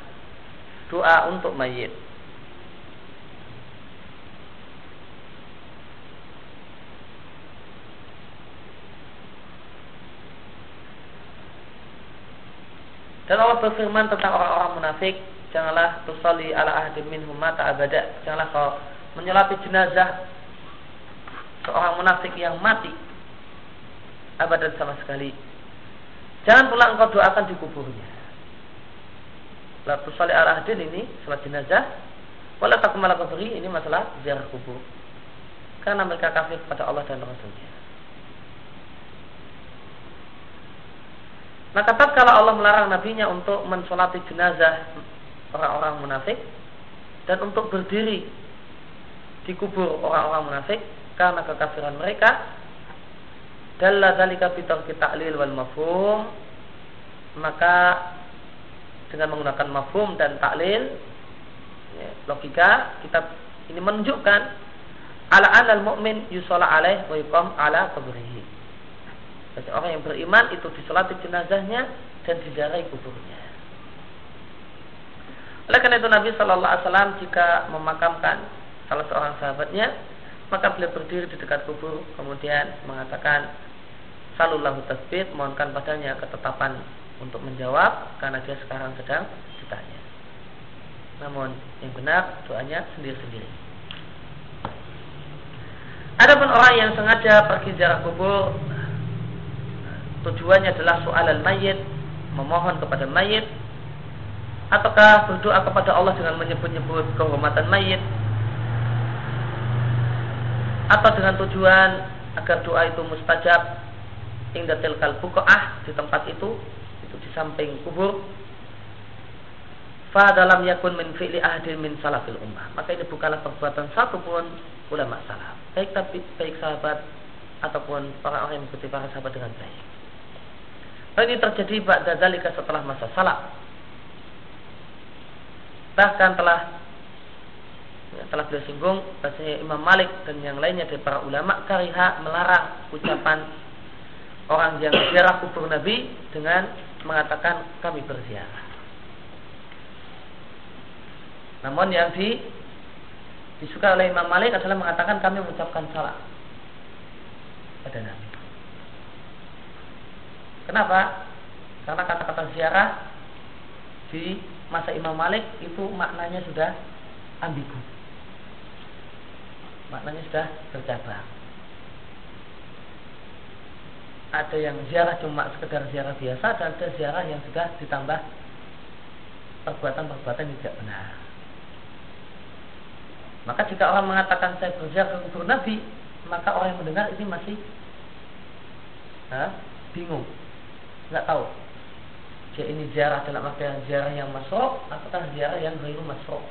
Speaker 1: doa untuk mayit. Dan Allah berfirman tentang orang-orang munafik, janganlah tusalli ala ahdim minhum mata abada. Janganlah kau menyelati jenazah seorang munafik yang mati abadan sama sekali. Jangan pula engkau doakan di kuburnya. La tusalli ala ahdin ini salat jenazah. Wala takumala kuburi ini masalah ziarah kubur. Karena mereka kafir pada Allah dan Rasulnya. Maka tak kalau Allah melarang nabinya untuk mensolati jenazah orang-orang munafik dan untuk berdiri di kubur orang-orang munafik karena kekafiran mereka dalla dzalika kita ta'lil wal mafhum maka dengan menggunakan mafhum dan taklil ya, logika kita ini menunjukkan ala anal mu'min yusalla alaih wa ala qabrihi bagi orang yang beriman itu disolati jenazahnya dan didarai kuburnya. Oleh karena itu Nabi Wasallam jika memakamkan salah seorang sahabatnya, maka beliau berdiri di dekat kubur, kemudian mengatakan, Salullahu tasbih, mohonkan padanya ketetapan untuk menjawab, karena dia sekarang sedang ditanya. Namun yang benar doanya sendiri-sendiri. Adapun orang yang sengaja pergi jarak kubur tujuannya adalah soal mayit memohon kepada mayit ataukah berdoa kepada Allah dengan menyebut-nyebut kehormatan mayit atau dengan tujuan agar doa itu mustajab hingga tilkal bukaah di tempat itu itu di samping kubur. Fa dalam yakun min fi'li ahdin min salafil ummah. Maka ini bukanlah perbuatan satu pun ulama salaf. Baik tapi baik sahabat ataupun para orang yang mengikuti para sahabat dengan baik. Hal ini terjadi ba'da zalika setelah masa salaf. Bahkan telah ya, telah beliau singgung bahasanya Imam Malik dan yang lainnya dari para ulama kariha melarang ucapan orang yang ziarah kubur Nabi dengan mengatakan kami berziarah. Namun yang di disuka oleh Imam Malik adalah mengatakan kami mengucapkan salam pada Nabi. Kenapa? Karena kata-kata ziarah di masa Imam Malik itu maknanya sudah ambigu. Maknanya sudah bercabang. Ada yang ziarah cuma sekedar ziarah biasa dan ada ziarah yang sudah ditambah perbuatan-perbuatan yang tidak benar. Maka jika orang mengatakan saya berziarah ke kubur Nabi, maka orang yang mendengar ini masih ha, bingung. Nggak tahu. Jadi ini ziarah dalam artian ziarah yang masuk ataukah ziarah yang belum masuk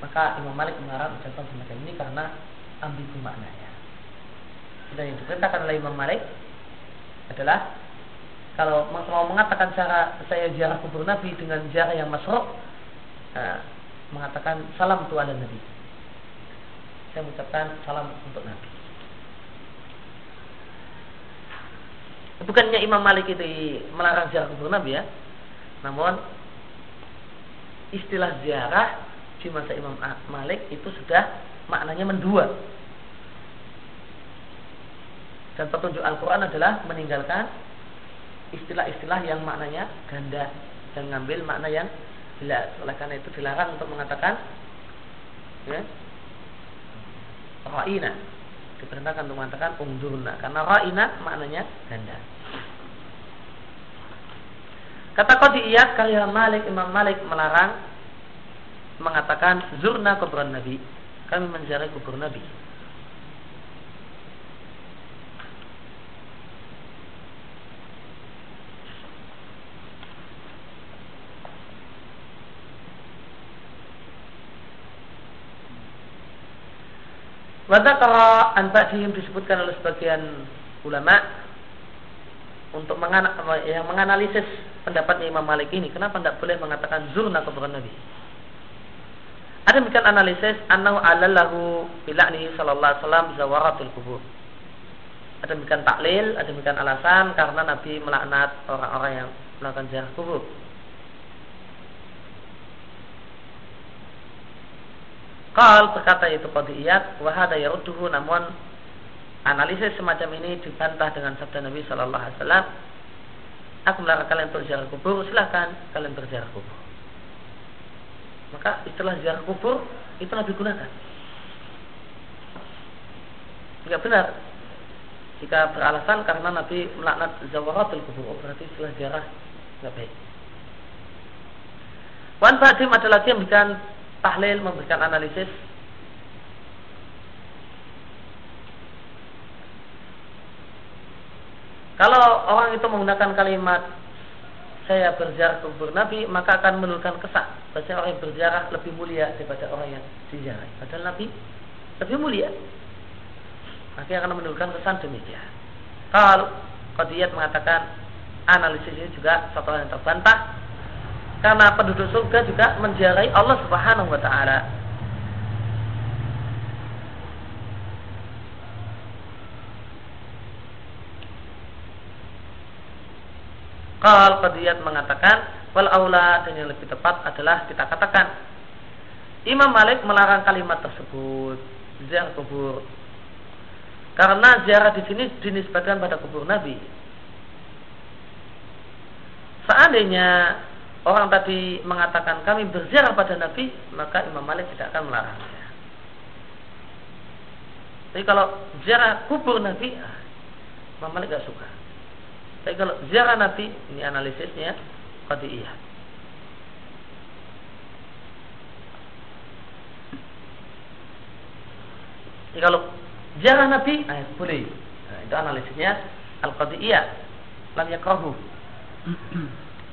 Speaker 1: maka Imam Malik mengarang ucapan semacam ini karena ambigu maknanya dan yang diperintahkan oleh Imam Malik adalah kalau mau mengatakan cara saya ziarah kubur Nabi dengan ziarah yang masuk nah, mengatakan salam tuan Nabi saya mengucapkan salam untuk Nabi Bukannya Imam Malik itu melarang ziarah kubur Nabi ya. Namun istilah ziarah di masa Imam Malik itu sudah maknanya mendua. Dan petunjuk Al-Quran adalah meninggalkan istilah-istilah yang maknanya ganda dan ngambil makna yang jelas. Oleh karena itu dilarang untuk mengatakan ya, Ra'ina diperintahkan untuk mengatakan ungdurna karena ra'ina maknanya ganda. Kata Qadiyat kalian Malik Imam Malik melarang mengatakan zurna kuburan Nabi. Kami menziarahi kubur Nabi. Wadakara anba'dihim disebutkan oleh sebagian ulama untuk yang menganalisis pendapatnya Imam Malik ini. Kenapa tidak boleh mengatakan zurna kuburan Nabi? Ada demikian analisis annahu alallahu bila'nihi sallallahu alaihi wasallam zawaratul kubur. Ada demikian taklil, ada demikian alasan karena Nabi melaknat orang-orang yang melakukan ziarah kubur. Qal berkata itu qadiyat wa hada yarudduhu namun analisis semacam ini dibantah dengan sabda Nabi sallallahu alaihi wasallam Aku melarang kalian untuk ziarah kubur, silahkan kalian berziarah kubur. Maka istilah ziarah kubur itu Nabi gunakan. Tidak benar. Jika beralasan karena Nabi melaknat zawaratul kubur, berarti istilah ziarah tidak baik. Wan Badim ada lagi yang tahlil, memberikan analisis Kalau orang itu menggunakan kalimat saya berziarah kubur Nabi, maka akan menurunkan kesan. Bahasa orang yang berziarah lebih mulia daripada orang yang diziarah. Padahal Nabi lebih mulia. Maka akan menurunkan kesan demikian. Kalau Qadiyat mengatakan analisis ini juga satu hal yang terbantah karena penduduk surga juga menziarahi Allah Subhanahu wa taala. Qal Qadiyat mengatakan wal aula dan yang lebih tepat adalah kita katakan Imam Malik melarang kalimat tersebut ziarah kubur karena ziarah di sini dinisbatkan pada kubur Nabi. Seandainya orang tadi mengatakan kami berziarah pada Nabi, maka Imam Malik tidak akan melarangnya. Jadi kalau ziarah kubur Nabi, ah, Imam Malik tidak suka. Tapi kalau ziarah Nabi, ini analisisnya, iya. Jadi kalau ziarah Nabi, ah, boleh. Nah, itu analisisnya al-qadiyah. Lam yakrahu.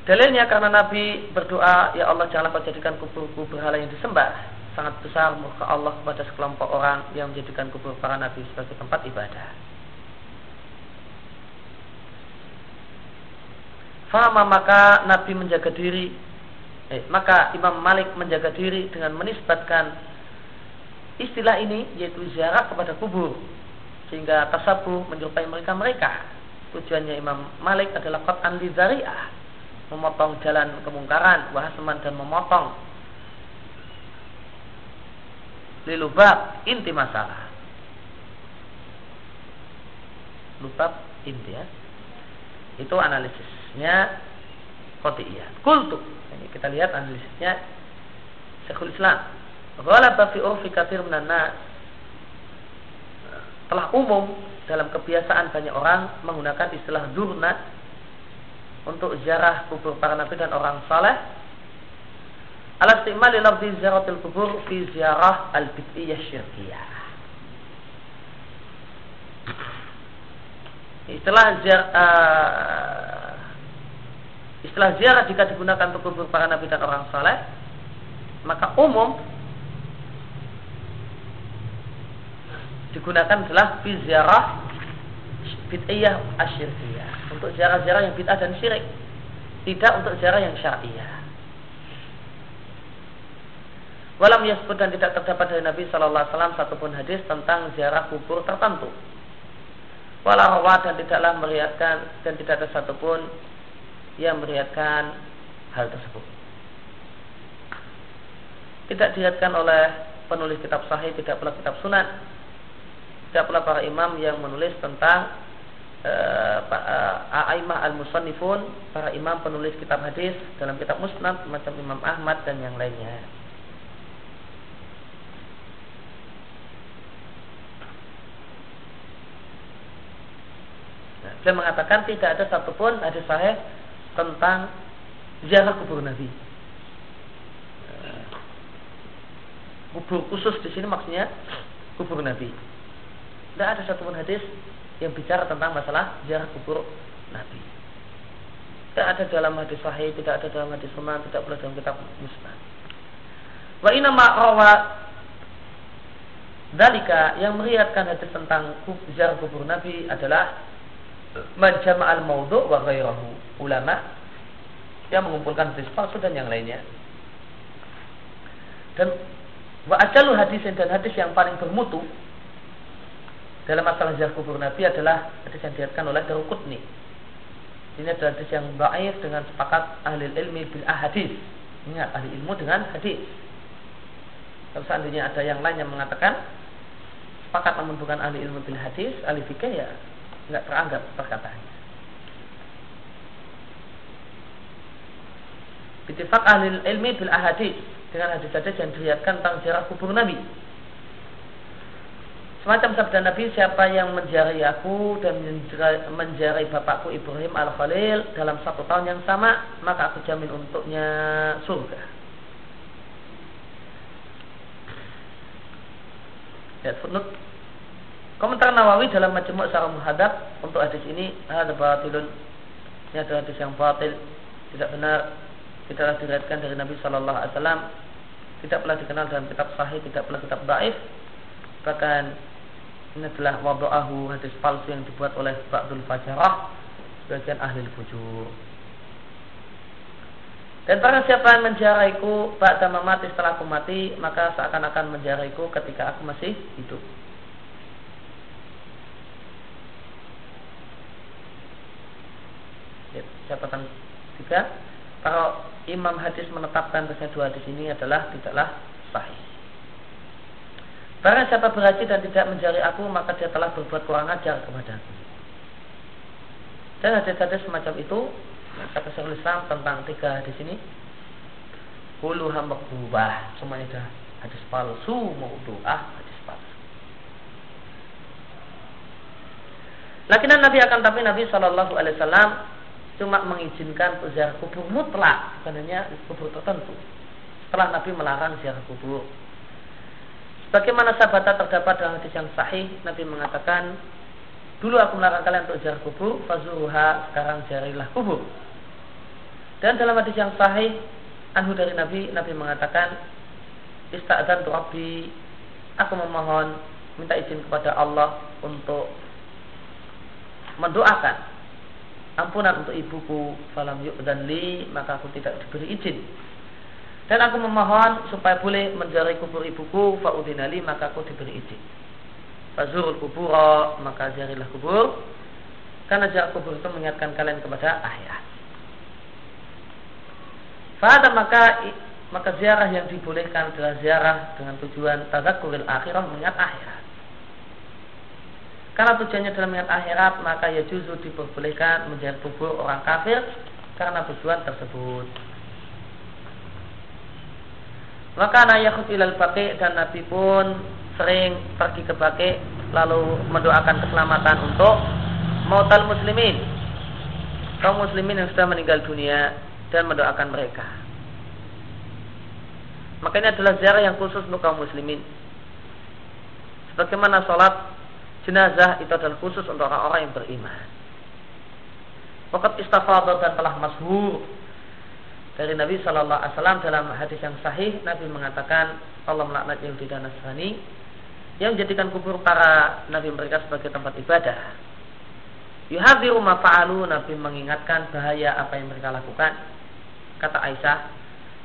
Speaker 1: Dalilnya karena Nabi berdoa, ya Allah janganlah kau jadikan kubur-kubur hal yang disembah. Sangat besar muka Allah kepada sekelompok orang yang menjadikan kubur para nabi sebagai tempat ibadah. Fama maka Nabi menjaga diri eh, Maka Imam Malik menjaga diri dengan menisbatkan istilah ini yaitu ziarah kepada kubur sehingga tasabuh menyerupai mereka-mereka tujuannya Imam Malik adalah qat'an li memotong jalan kemungkaran, wahasman dan memotong lilubab inti masalah. Lubab inti ya. Itu analisisnya Qotiyah. Kultu. Ini kita lihat analisisnya Syekhul Islam. Ghalaba fi urfi minan telah umum dalam kebiasaan banyak orang menggunakan istilah durna untuk ziarah kubur para nabi dan orang saleh. Ala istimali lafzi ziaratul kubur fi ziarah al-bid'iyah syirkiyah istilah ziarah uh, istilah ziarah jika digunakan untuk kubur para nabi dan orang saleh maka umum digunakan adalah fi ziarah bid'iyah asyirkiyah untuk ziarah-ziarah yang bid'ah dan syirik tidak untuk ziarah yang syariah Walam yasbut dan tidak terdapat dari Nabi Shallallahu Alaihi Wasallam satupun hadis tentang ziarah kubur tertentu. Walau dan tidaklah meriatkan dan tidak ada satupun yang meriatkan hal tersebut. Tidak dilihatkan oleh penulis kitab sahih, tidak pula kitab sunan, tidak pula para imam yang menulis tentang A'imah al-Musannifun para imam penulis kitab hadis dalam kitab Musnad macam Imam Ahmad dan yang lainnya. Saya mengatakan tidak ada satupun hadis sahih tentang ziarah kubur Nabi. Kubur khusus di sini maksudnya kubur Nabi. Tidak ada satupun hadis yang bicara tentang masalah ziarah kubur Nabi. Tidak ada dalam hadis sahih, tidak ada dalam hadis sunnah, tidak pula dalam kitab musnad. Wa inna ma'rawa Dalika yang meriatkan hadis tentang ziarah kubur Nabi adalah menjama al maudhu wa ghairahu ulama yang mengumpulkan hadis palsu dan yang lainnya. Dan wa ajalu hadis dan hadis yang paling bermutu dalam masalah ziarah kubur Nabi adalah hadis yang diriatkan oleh Daruqutni. Ini adalah hadis yang baik dengan sepakat ahli ilmi bil ahadis. Ingat ahli ilmu dengan hadis. Kalau seandainya ada yang lain yang mengatakan sepakat namun bukan ahli ilmu bil hadis, ahli fikih ya nggak teranggap perkataannya. Bitifak ahli ilmi bil ahadis dengan hadis-hadis yang diriatkan tentang jarak kubur Nabi. Semacam sabda Nabi, siapa yang menjari aku dan menjari bapakku Ibrahim al-Khalil dalam satu tahun yang sama, maka aku jamin untuknya surga. Ya, footnote. Komentar Nawawi dalam Majmu' Syarah Muhadab untuk hadis ini ada batilun. Ini adalah hadis yang batil, tidak benar, tidaklah diriatkan dari Nabi Shallallahu Alaihi Wasallam, tidak pernah dikenal dalam kitab Sahih, tidak pernah kitab Baif, bahkan ini adalah wadu'ahu hadis palsu yang dibuat oleh Ba'dul Fajarah sebagian ahli fujur. Dan para siapa yang menjaraiku Ba'da mati setelah aku mati Maka seakan-akan menjaraiku ketika aku masih hidup. Ya, Catatan tiga. Kalau imam hadis menetapkan bahwa dua hadis ini adalah tidaklah sahih Barang siapa berhaji dan tidak menjari aku Maka dia telah berbuat kurang ajar kepada aku Dan hadis-hadis semacam itu kata Syekhul Islam tentang tiga hadis ini Kuluha makbubah Semuanya dah hadis palsu Maudu'ah hadis palsu Lakinan Nabi akan tapi Nabi Shallallahu Alaihi Wasallam cuma mengizinkan ziarah kubur mutlak hanya kubur tertentu. Setelah Nabi melarang ziarah kubur. Bagaimana sahabat terdapat dalam hadis yang sahih? Nabi mengatakan Dulu aku melarang kalian untuk ziarah kubur Fazuruha sekarang ziarilah kubur. Dan dalam hadis yang sahih anhu dari Nabi, Nabi mengatakan Ista'adzan tu Rabbi. Aku memohon Minta izin kepada Allah Untuk Mendoakan Ampunan untuk ibuku. Falam dan li Maka aku tidak diberi izin Dan aku memohon Supaya boleh menjari kubur ibuku Fa'udinali Maka aku diberi izin Fazurul kubur Maka jarilah kubur Karena jarak kubur itu mengingatkan kalian kepada akhirat Fahada maka maka ziarah yang dibolehkan adalah ziarah dengan tujuan tazakuril akhirah mengingat akhirat. Karena tujuannya adalah mengingat akhirat, maka ya justru diperbolehkan menjadi kubur orang kafir karena tujuan tersebut. Maka ayahud ilal baki dan Nabi pun sering pergi ke baki lalu mendoakan keselamatan untuk mautal muslimin kaum muslimin yang sudah meninggal dunia dan mendoakan mereka. Makanya adalah ziarah yang khusus untuk kaum muslimin. Sebagaimana sholat jenazah itu adalah khusus untuk orang-orang yang beriman. Fakat istafadah dan telah masyhur dari Nabi Shallallahu Alaihi Wasallam dalam hadis yang sahih Nabi mengatakan Allah melaknat Yahudi dan Nasrani yang menjadikan kubur para nabi mereka sebagai tempat ibadah. Yuhadiru mafa'alu Nabi mengingatkan bahaya apa yang mereka lakukan Kata Aisyah,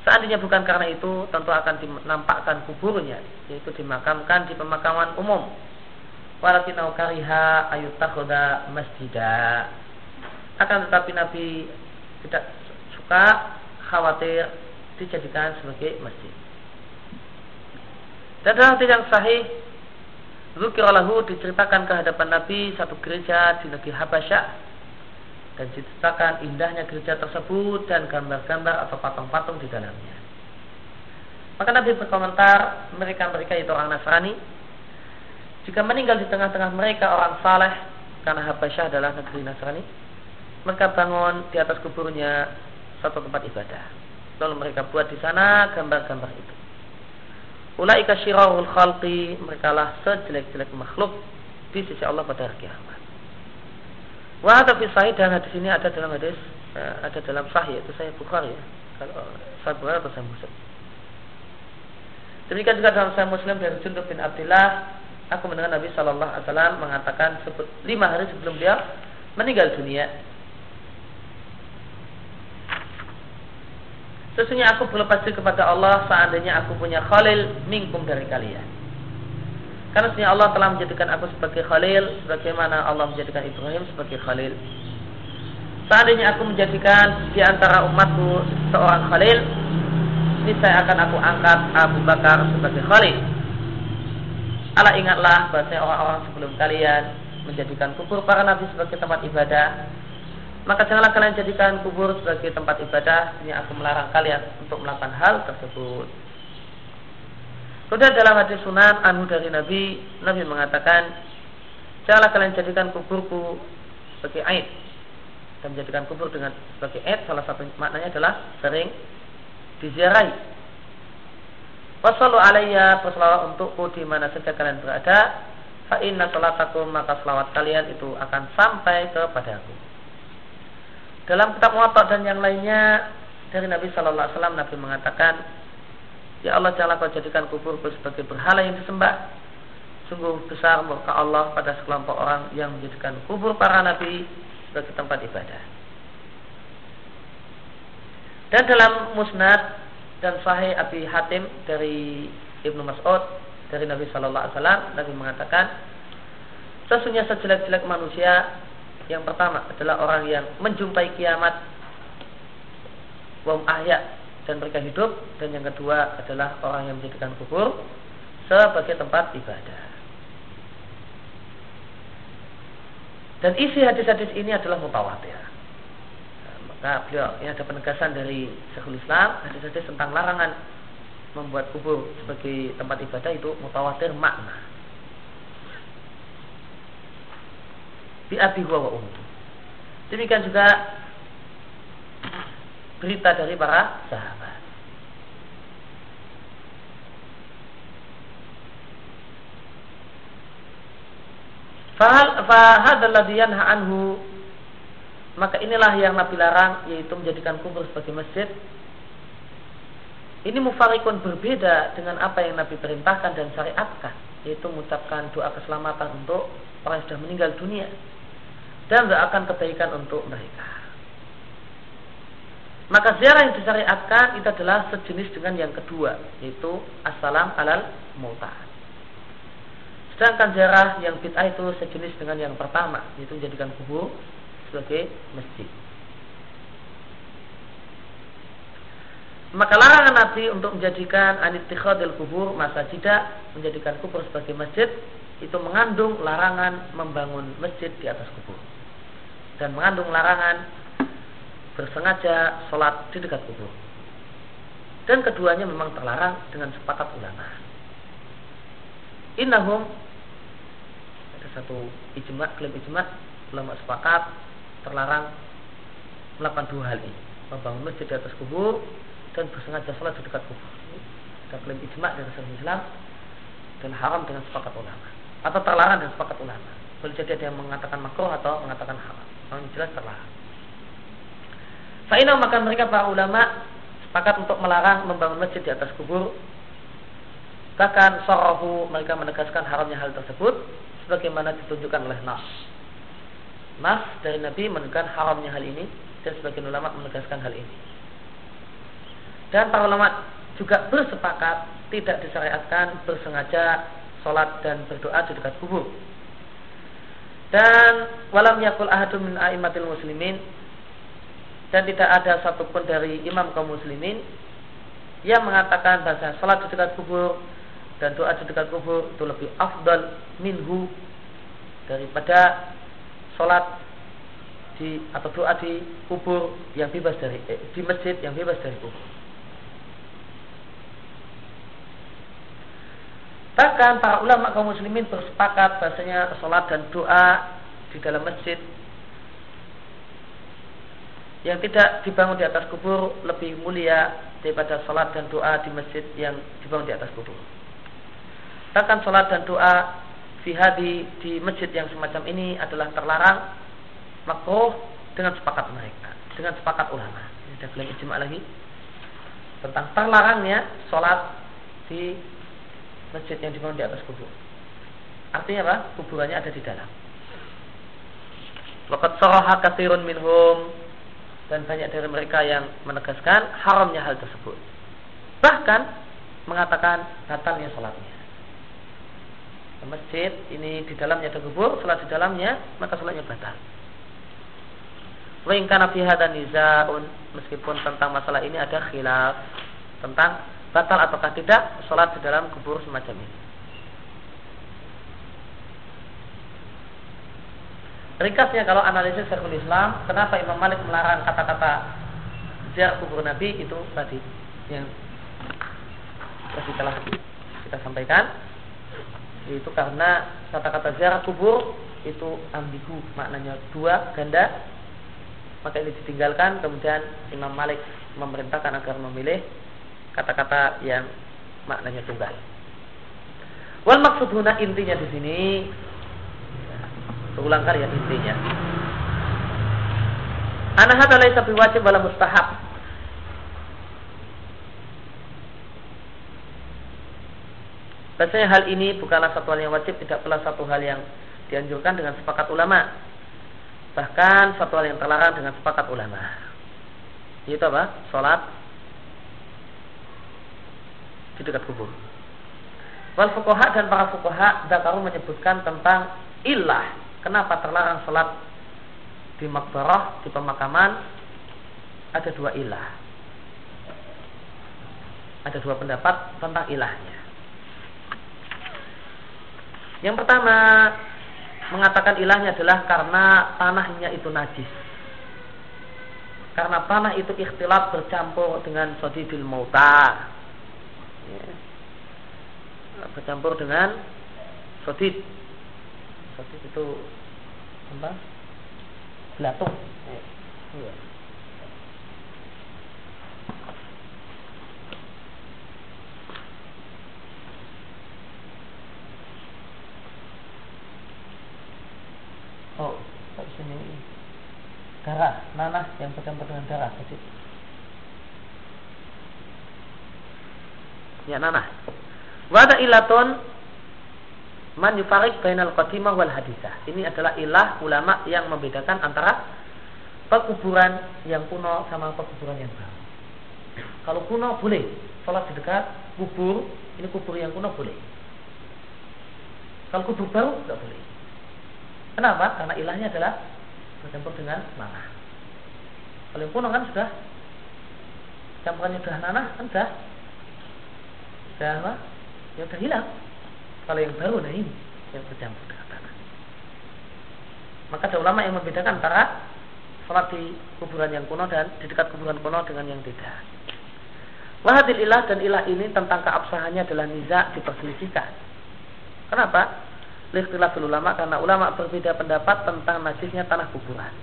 Speaker 1: seandainya bukan karena itu, tentu akan dinampakkan kuburnya, yaitu dimakamkan di pemakaman umum. Walakinau kariha ayut takhoda masjidah. Akan tetapi Nabi tidak suka khawatir dijadikan sebagai masjid. Dan dalam yang sahih Zukiralahu diceritakan ke hadapan Nabi satu gereja di negeri Habasyah dan diceritakan indahnya gereja tersebut dan gambar-gambar atau patung-patung di dalamnya. Maka Nabi berkomentar, mereka-mereka itu orang Nasrani, jika meninggal di tengah-tengah mereka orang saleh, karena Habasyah adalah negeri Nasrani mereka bangun di atas kuburnya satu tempat ibadah lalu mereka buat di sana gambar-gambar itu Ulaika syirahul khalqi mereka lah sejelek-jelek makhluk di sisi Allah pada hari kiamat. Wah tapi sahih dan hadis ini ada dalam hadis eh, ada dalam sahih itu saya Bukhari ya. Kalau saya Bukhari atau saya Muslim. Demikian juga dalam saya Muslim dari Jundub bin Abdullah, aku mendengar Nabi Shallallahu Alaihi Wasallam mengatakan lima hari sebelum dia meninggal dunia. Sesungguhnya aku berlepas diri kepada Allah seandainya aku punya khalil mingkum dari kalian. Karena sebenarnya Allah telah menjadikan aku sebagai khalil sebagaimana Allah menjadikan Ibrahim sebagai khalil. Seandainya aku menjadikan di antara umatku seorang khalil, ini saya akan aku angkat Abu Bakar sebagai khalil. Allah ingatlah bahwa orang-orang sebelum kalian menjadikan kubur para nabi sebagai tempat ibadah. Maka janganlah kalian jadikan kubur sebagai tempat ibadah. Ini aku melarang kalian untuk melakukan hal tersebut. Kemudian dalam hadis sunan anu dari Nabi, Nabi mengatakan, janganlah kalian jadikan kuburku sebagai aid dan menjadikan kubur dengan sebagai aid. Salah satu maknanya adalah sering diziarahi. Wassalu alaiya berselawat untukku di mana saja kalian berada. Fa inna salatakum maka selawat kalian itu akan sampai kepadaku. Dalam kitab Muwatta dan yang lainnya dari Nabi Shallallahu Alaihi Wasallam Nabi mengatakan Ya Allah janganlah kau jadikan kuburku sebagai berhala yang disembah. Sungguh besar murka Allah pada sekelompok orang yang menjadikan kubur para nabi sebagai tempat ibadah. Dan dalam musnad dan sahih Abi Hatim dari Ibnu Mas'ud dari Nabi Shallallahu Alaihi Wasallam Nabi mengatakan sesungguhnya sejelek-jelek manusia yang pertama adalah orang yang menjumpai kiamat wam ahya dan mereka hidup dan yang kedua adalah orang yang menjadikan kubur sebagai tempat ibadah. Dan isi hadis-hadis ini adalah mutawatir. Maka beliau ini ada penegasan dari Syekhul Islam hadis-hadis tentang larangan membuat kubur sebagai tempat ibadah itu mutawatir makna. Bi abi wa ummi. Demikian juga berita dari para sahabat. Fahad yanha anhu maka inilah yang Nabi larang yaitu menjadikan kubur sebagai masjid. Ini mufarikun berbeda dengan apa yang Nabi perintahkan dan syariatkan yaitu mengucapkan doa keselamatan untuk orang yang sudah meninggal dunia dan doakan kebaikan untuk mereka. Maka ziarah yang disyariatkan itu adalah sejenis dengan yang kedua, yaitu assalam alal muta. Sedangkan ziarah yang bid'ah itu sejenis dengan yang pertama, yaitu menjadikan kubur sebagai masjid. Maka larangan Nabi untuk menjadikan anitikhadil kubur masa tidak menjadikan kubur sebagai masjid itu mengandung larangan membangun masjid di atas kubur dan mengandung larangan bersengaja sholat di dekat kubur. Dan keduanya memang terlarang dengan sepakat ulama. Innahum ada satu ijma, klaim ijma, ulama sepakat terlarang melakukan dua hal ini. Membangun masjid di atas kubur dan bersengaja sholat di dekat kubur. Ada klaim ijma dari Rasul Islam dan haram dengan sepakat ulama. Atau terlarang dengan sepakat ulama. Boleh jadi ada yang mengatakan makruh atau mengatakan haram. Yang jelas terlarang. Fa'inau maka mereka para ulama sepakat untuk melarang membangun masjid di atas kubur. Bahkan sorohu mereka menegaskan haramnya hal tersebut sebagaimana ditunjukkan oleh Nas. Nas dari Nabi menunjukkan haramnya hal ini dan sebagian ulama menegaskan hal ini. Dan para ulama juga bersepakat tidak disyariatkan bersengaja sholat dan berdoa di dekat kubur. Dan walam yakul ahadun min a'immatil muslimin dan tidak ada satupun dari imam kaum muslimin yang mengatakan bahasa salat di dekat kubur dan doa di dekat kubur itu lebih afdal minhu daripada salat di atau doa di kubur yang bebas dari eh, di masjid yang bebas dari kubur. Bahkan para ulama kaum muslimin bersepakat bahasanya salat dan doa di dalam masjid yang tidak dibangun di atas kubur lebih mulia daripada sholat dan doa di masjid yang dibangun di atas kubur. Bahkan sholat dan doa fihadi di masjid yang semacam ini adalah terlarang makruh dengan sepakat mereka, dengan sepakat ulama. Ini bilang ijma lagi tentang terlarangnya sholat di masjid yang dibangun di atas kubur. Artinya apa? Kuburannya ada di dalam. Waqad saraha katsirun minhum dan banyak dari mereka yang menegaskan haramnya hal tersebut. Bahkan mengatakan batalnya sholatnya. Masjid ini di dalamnya ada kubur, sholat di dalamnya, maka sholatnya batal. Wa in kana fi nizaun meskipun tentang masalah ini ada khilaf tentang batal ataukah tidak sholat di dalam kubur semacam ini. Ringkasnya kalau analisis Syekhul Islam, kenapa Imam Malik melarang kata-kata ziarah kubur Nabi itu tadi yang tadi telah kita sampaikan itu karena kata-kata ziarah kubur itu ambigu maknanya dua ganda maka ini ditinggalkan kemudian Imam Malik memerintahkan agar memilih kata-kata yang maknanya tunggal. Wal maksud intinya di sini Berulang kali ya intinya. Anak hada laisa wajib wala mustahab. Biasanya hal ini bukanlah satu hal yang wajib, tidak pula satu hal yang dianjurkan dengan sepakat ulama. Bahkan satu hal yang terlarang dengan sepakat ulama. Itu apa? Salat di dekat kubur. Wal fukoha dan para fukoha Dakaru menyebutkan tentang ilah Kenapa terlarang sholat di makbarah, di pemakaman? Ada dua ilah. Ada dua pendapat tentang ilahnya. Yang pertama mengatakan ilahnya adalah karena tanahnya itu najis. Karena tanah itu ikhtilaf bercampur dengan sodidil mauta. Ya. Bercampur dengan sodid seperti itu apa belatung iya. Oh, tak sini darah, nanah yang bercampur dengan darah. Jadi, ya nanah. Wada ilaton Man yufarik bainal qadimah wal hadisah. Ini adalah ilah ulama yang membedakan antara pekuburan yang kuno sama pekuburan yang baru. Kalau kuno boleh, sholat di dekat kubur, ini kubur yang kuno boleh. Kalau kubur baru tidak boleh. Kenapa? Karena ilahnya adalah bercampur dengan mana. Kalau yang kuno kan sudah campurannya sudah nanah kan sudah sudah apa? Ya sudah hilang. Kalau yang baru nah ini yang bercampur dengan tanah. Maka ada ulama yang membedakan antara sholat di kuburan yang kuno dan di dekat kuburan kuno dengan yang tidak. Wahadil ilah dan ilah ini tentang keabsahannya adalah niza diperselisihkan. Kenapa? Likhtilaf ulama karena ulama berbeda pendapat tentang najisnya tanah kuburan.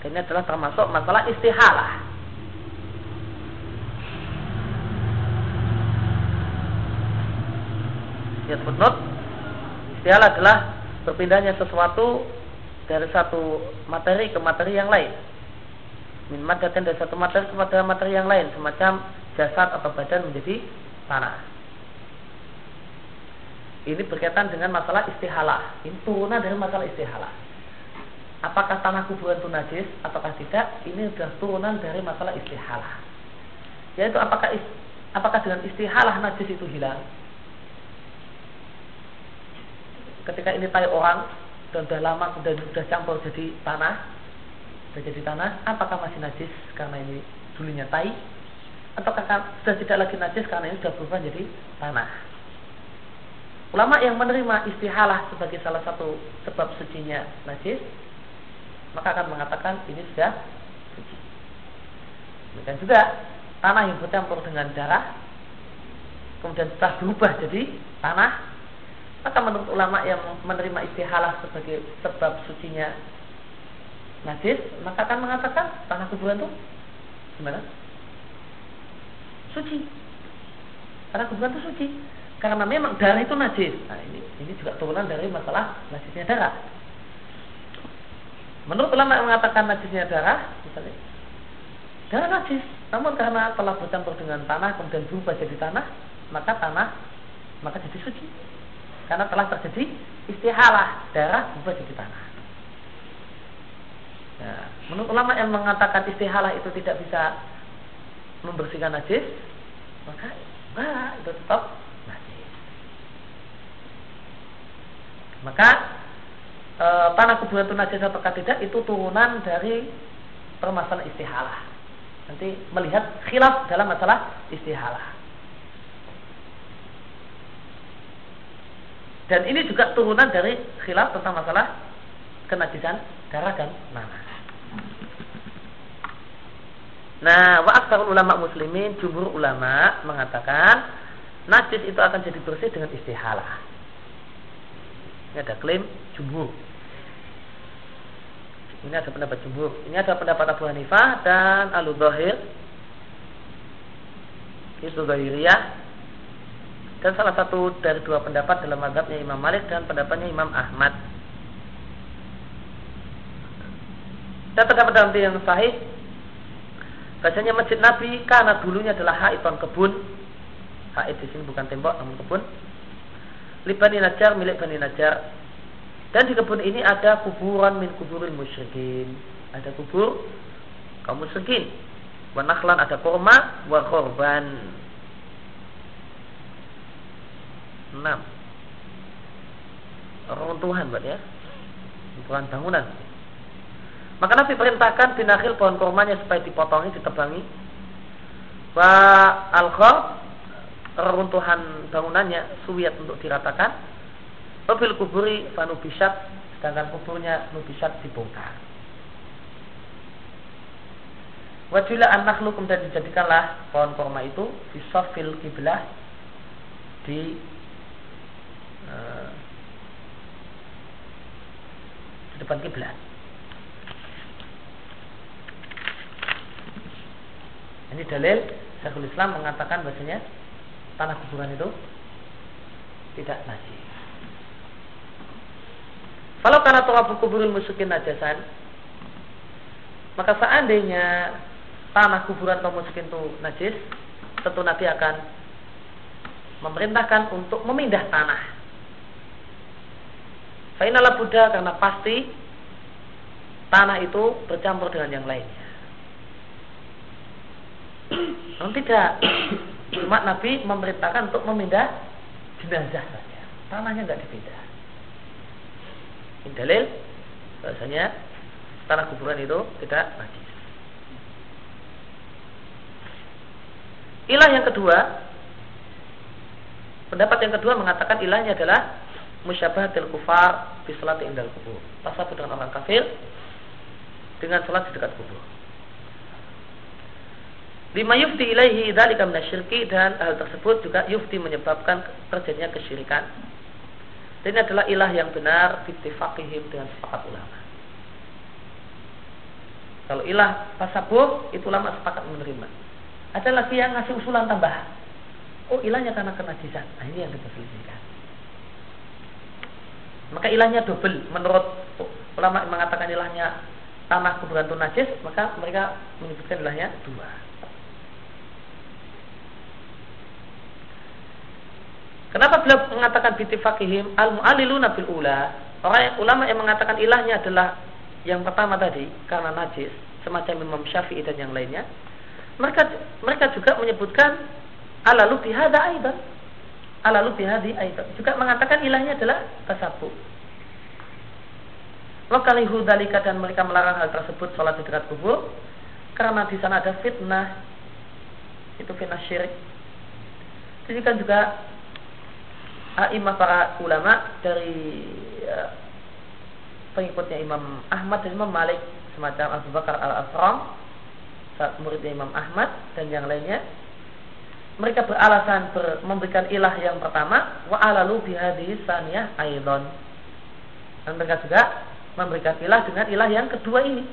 Speaker 1: Dan ini adalah termasuk masalah istihalah. Ya footnote istilah adalah berpindahnya sesuatu dari satu materi ke materi yang lain. Min madatin dari satu materi kepada materi yang lain, semacam jasad atau badan menjadi tanah. Ini berkaitan dengan masalah istihalah. Ini turunan dari masalah istihalah. Apakah tanah kuburan itu najis ataukah tidak? Ini sudah turunan dari masalah istihalah. Yaitu apakah apakah dengan istihalah najis itu hilang? Ketika ini tai orang dan sudah lama sudah sudah campur jadi tanah sudah jadi tanah apakah masih najis karena ini dulunya tai? Ataukah sudah tidak lagi najis karena ini sudah berubah jadi tanah? Ulama yang menerima istihalah sebagai salah satu sebab sucinya najis maka akan mengatakan ini sudah suci. Dan juga tanah yang bercampur dengan darah kemudian setelah berubah jadi tanah Maka menurut ulama yang menerima istihalah sebagai sebab sucinya najis, maka akan mengatakan tanah kuburan itu gimana? Suci. Tanah kuburan itu suci. Karena memang darah itu najis. Nah, ini ini juga turunan dari masalah najisnya darah. Menurut ulama yang mengatakan najisnya darah, misalnya darah najis. Namun karena telah bercampur dengan tanah kemudian berubah jadi tanah, maka tanah maka jadi suci karena telah terjadi istihalah darah berubah jadi tanah. Ya, menurut ulama yang mengatakan istihalah itu tidak bisa membersihkan najis, maka enggak itu tetap najis. Maka e, tanah kuburan itu najis atau tidak itu turunan dari permasalahan istihalah. Nanti melihat khilaf dalam masalah istihalah. Dan ini juga turunan dari khilaf tentang masalah kenajisan darah dan nanah. Nah, wa ulama muslimin, jumhur ulama mengatakan najis itu akan jadi bersih dengan istihalah. Ini ada klaim jumhur. Ini ada pendapat jumhur. Ini ada pendapat Abu Hanifah dan Alu Zahir. Itu Zahiriyah dan salah satu dari dua pendapat dalam mazhabnya Imam Malik dan pendapatnya Imam Ahmad. Dan terdapat dalam yang sahih Bahasanya masjid Nabi karena dulunya adalah haiton kebun. Haid di sini bukan tembok namun kebun. Libani Najar milik Bani Najar. Dan di kebun ini ada kuburan min kuburin musyrikin. Ada kubur kaum musyrikin. Wanahlan ada korma wa korban enam runtuhan buat ya runtuhan bangunan maka Nabi perintahkan binakhil pohon kormanya supaya dipotongi, ditebangi. Wa al reruntuhan bangunannya suwiat untuk diratakan. Wabil kuburi fanubisat sedangkan kuburnya nubisat dibongkar. Wajula anak lukum dan dijadikanlah pohon korma itu di sofil kiblah di Eh, di depan kiblat. Ini dalil Syekhul Islam mengatakan bahasanya tanah kuburan itu tidak najis. Kalau karena turabu kuburin musukin najasan, maka seandainya tanah kuburan kaum musukin itu najis, tentu Nabi akan memerintahkan untuk memindah tanah Fainala Buddha karena pasti tanah itu bercampur dengan yang lainnya. Namun tidak. Cuma Nabi memerintahkan untuk memindah jenazah saja. Tanahnya nggak dipindah. Ini dalil bahasanya tanah kuburan itu tidak najis. Ilah yang kedua, pendapat yang kedua mengatakan ilahnya adalah musyabahatil kufar di salat indal kubur. Tasabut dengan orang kafir dengan salat di dekat kubur. Lima yufti ilaihi dzalika minasyirki dan hal tersebut juga yufti menyebabkan terjadinya kesyirikan. Dan ini adalah ilah yang benar bittifaqihim dengan sepakat ulama. Kalau ilah tasabuh itu ulama sepakat menerima. Ada lagi yang ngasih usulan tambahan. Oh ilahnya karena kenajisan. Nah ini yang kita selisihkan maka ilahnya double menurut ulama mengatakan ilahnya tanah kuburan itu najis maka mereka menyebutkan ilahnya dua Kenapa beliau mengatakan bitifakihim al mu'aliluna bil ula? Orang yang, ulama yang mengatakan ilahnya adalah yang pertama tadi karena najis, semacam Imam Syafi'i dan yang lainnya. Mereka mereka juga menyebutkan alalu bihada aidan alalu bihadi aidan juga mengatakan ilahnya adalah tasabu Wakalihu dalika dan mereka melarang hal tersebut sholat di dekat kubur. Karena di sana ada fitnah. Itu fitnah syirik. Jadi kan juga imam para ulama dari ya, pengikutnya Imam Ahmad dan Imam Malik semacam Abu Bakar al Asram muridnya Imam Ahmad dan yang lainnya mereka beralasan ber, memberikan ilah yang pertama wa alalu bihadhi saniyah aidon dan mereka juga memberikan ilah dengan ilah yang kedua ini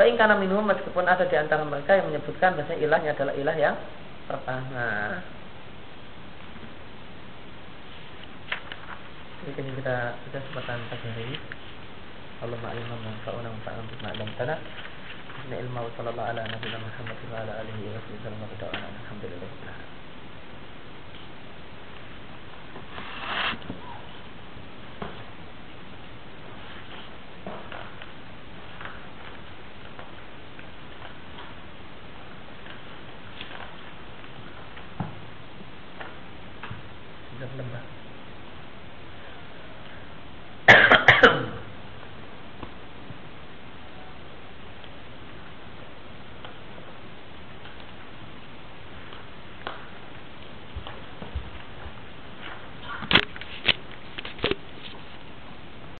Speaker 1: Baik karena minum meskipun ada di antara mereka yang menyebutkan bahasa ilahnya adalah ilah yang pertama. Jadi kita sudah kesempatan pagi hari ini. Allahumma alimna manfa'una manfa'una bima tanah. نعم. العلم وصلى الله على نبينا محمد وعلى آله وصحبه وسلم. وبارك الحمد لله. تعالى Gracias.